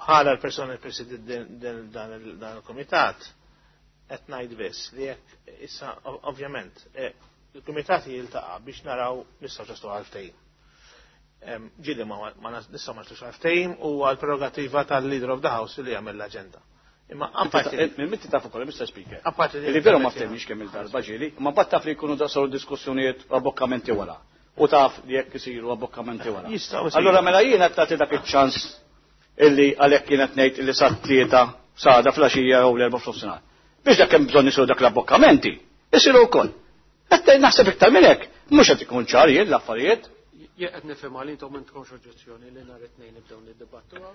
bħala l-persona l-president dan il-komitat, qed ngħid biss li jekk issa ovvjament e, il-kumitat jiltaqa' biex naraw nistgħu ġastu għalftejn. Ġili ma nistgħu ma ġastu għalftejn u għal-prerogativa tal-leader of the house li jagħmel l-aġenda. Imma apparti minn mitti taf ukoll Mr. Speaker. Apparti li veru ma ftemniex kemm il-darba ġieli, imma bat taf li jkunu da saru diskussjonijiet u abbokkamenti wara. U taf li jekk isiru abbokkamenti wara. Allura mela jien qed tagħti dak iċ-ċans illi għalhekk kienet ngħid illi sa tlieta sada flaxija jew l-erba' f'nofsinhar. Biex dak hemm bżonn isiru dak l-abbokkamenti, isiru wkoll. Qed naħseb iktar minn hekk, mhux qed ikun ċar jien l-affarijiet. Jien qed nifhem għal intom m'intkomx oġġezzjoni li nhar it-tnejn nibdew niddibattuha.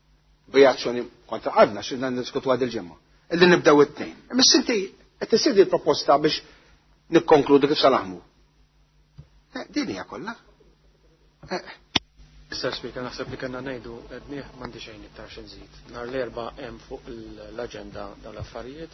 bi azzjoni kontra għadna xidna niddiskutu għad il-ġimgħa. Illi nibdew it-tnejn. Imma sinti qed isir din proposta biex nikkonkludu kif salaħmu. Eh, din hija kollha. Eh. Issa spika naħseb li kellna ngħidu qednieh m'għandi xejn iktar xi nżid. Nhar l-erba' hemm fuq l-aġenda tal-affarijiet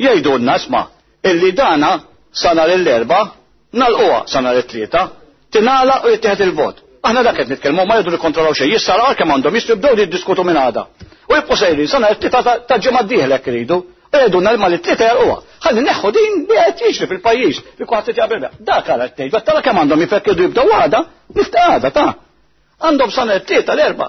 Jgħidulna isma' illi dana sa nhar il-Erbgħa nagħlquha sa nhar it-Tlieta tingħalaq u jittieħed il-vot. Aħna dak qed nitkellmu, ma jridu nikkontrollaw xejn, jissaraq għal kemm għandhom, jistgħu jibdew jiddiskutu minn għada. U jibqgħu sejrin sa nhar it-Tlieta tal-ġimgħa d-dieħla jekk iridu. U jgħidulna li mal-Tlieta jarquha. Ħalli neħħu din li qed jiġri fil-pajjiż li kulħadd qed jagħmel dak ara qed ngħid, tara kemm għandhom jifekkedu jibdew għada, niftqa għada ta' għandhom sa nhar it-Tlieta l-Erbgħa.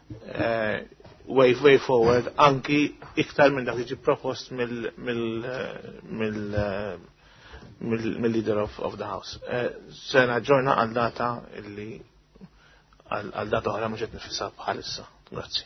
uh, way, way forward anki iktar minn dak li propost mill-leader mil, mil, mil, mil, mil of, of the house. Uh, sena ġorna għal data illi għal data oħra mhux qed nifisha bħalissa. Grazzi.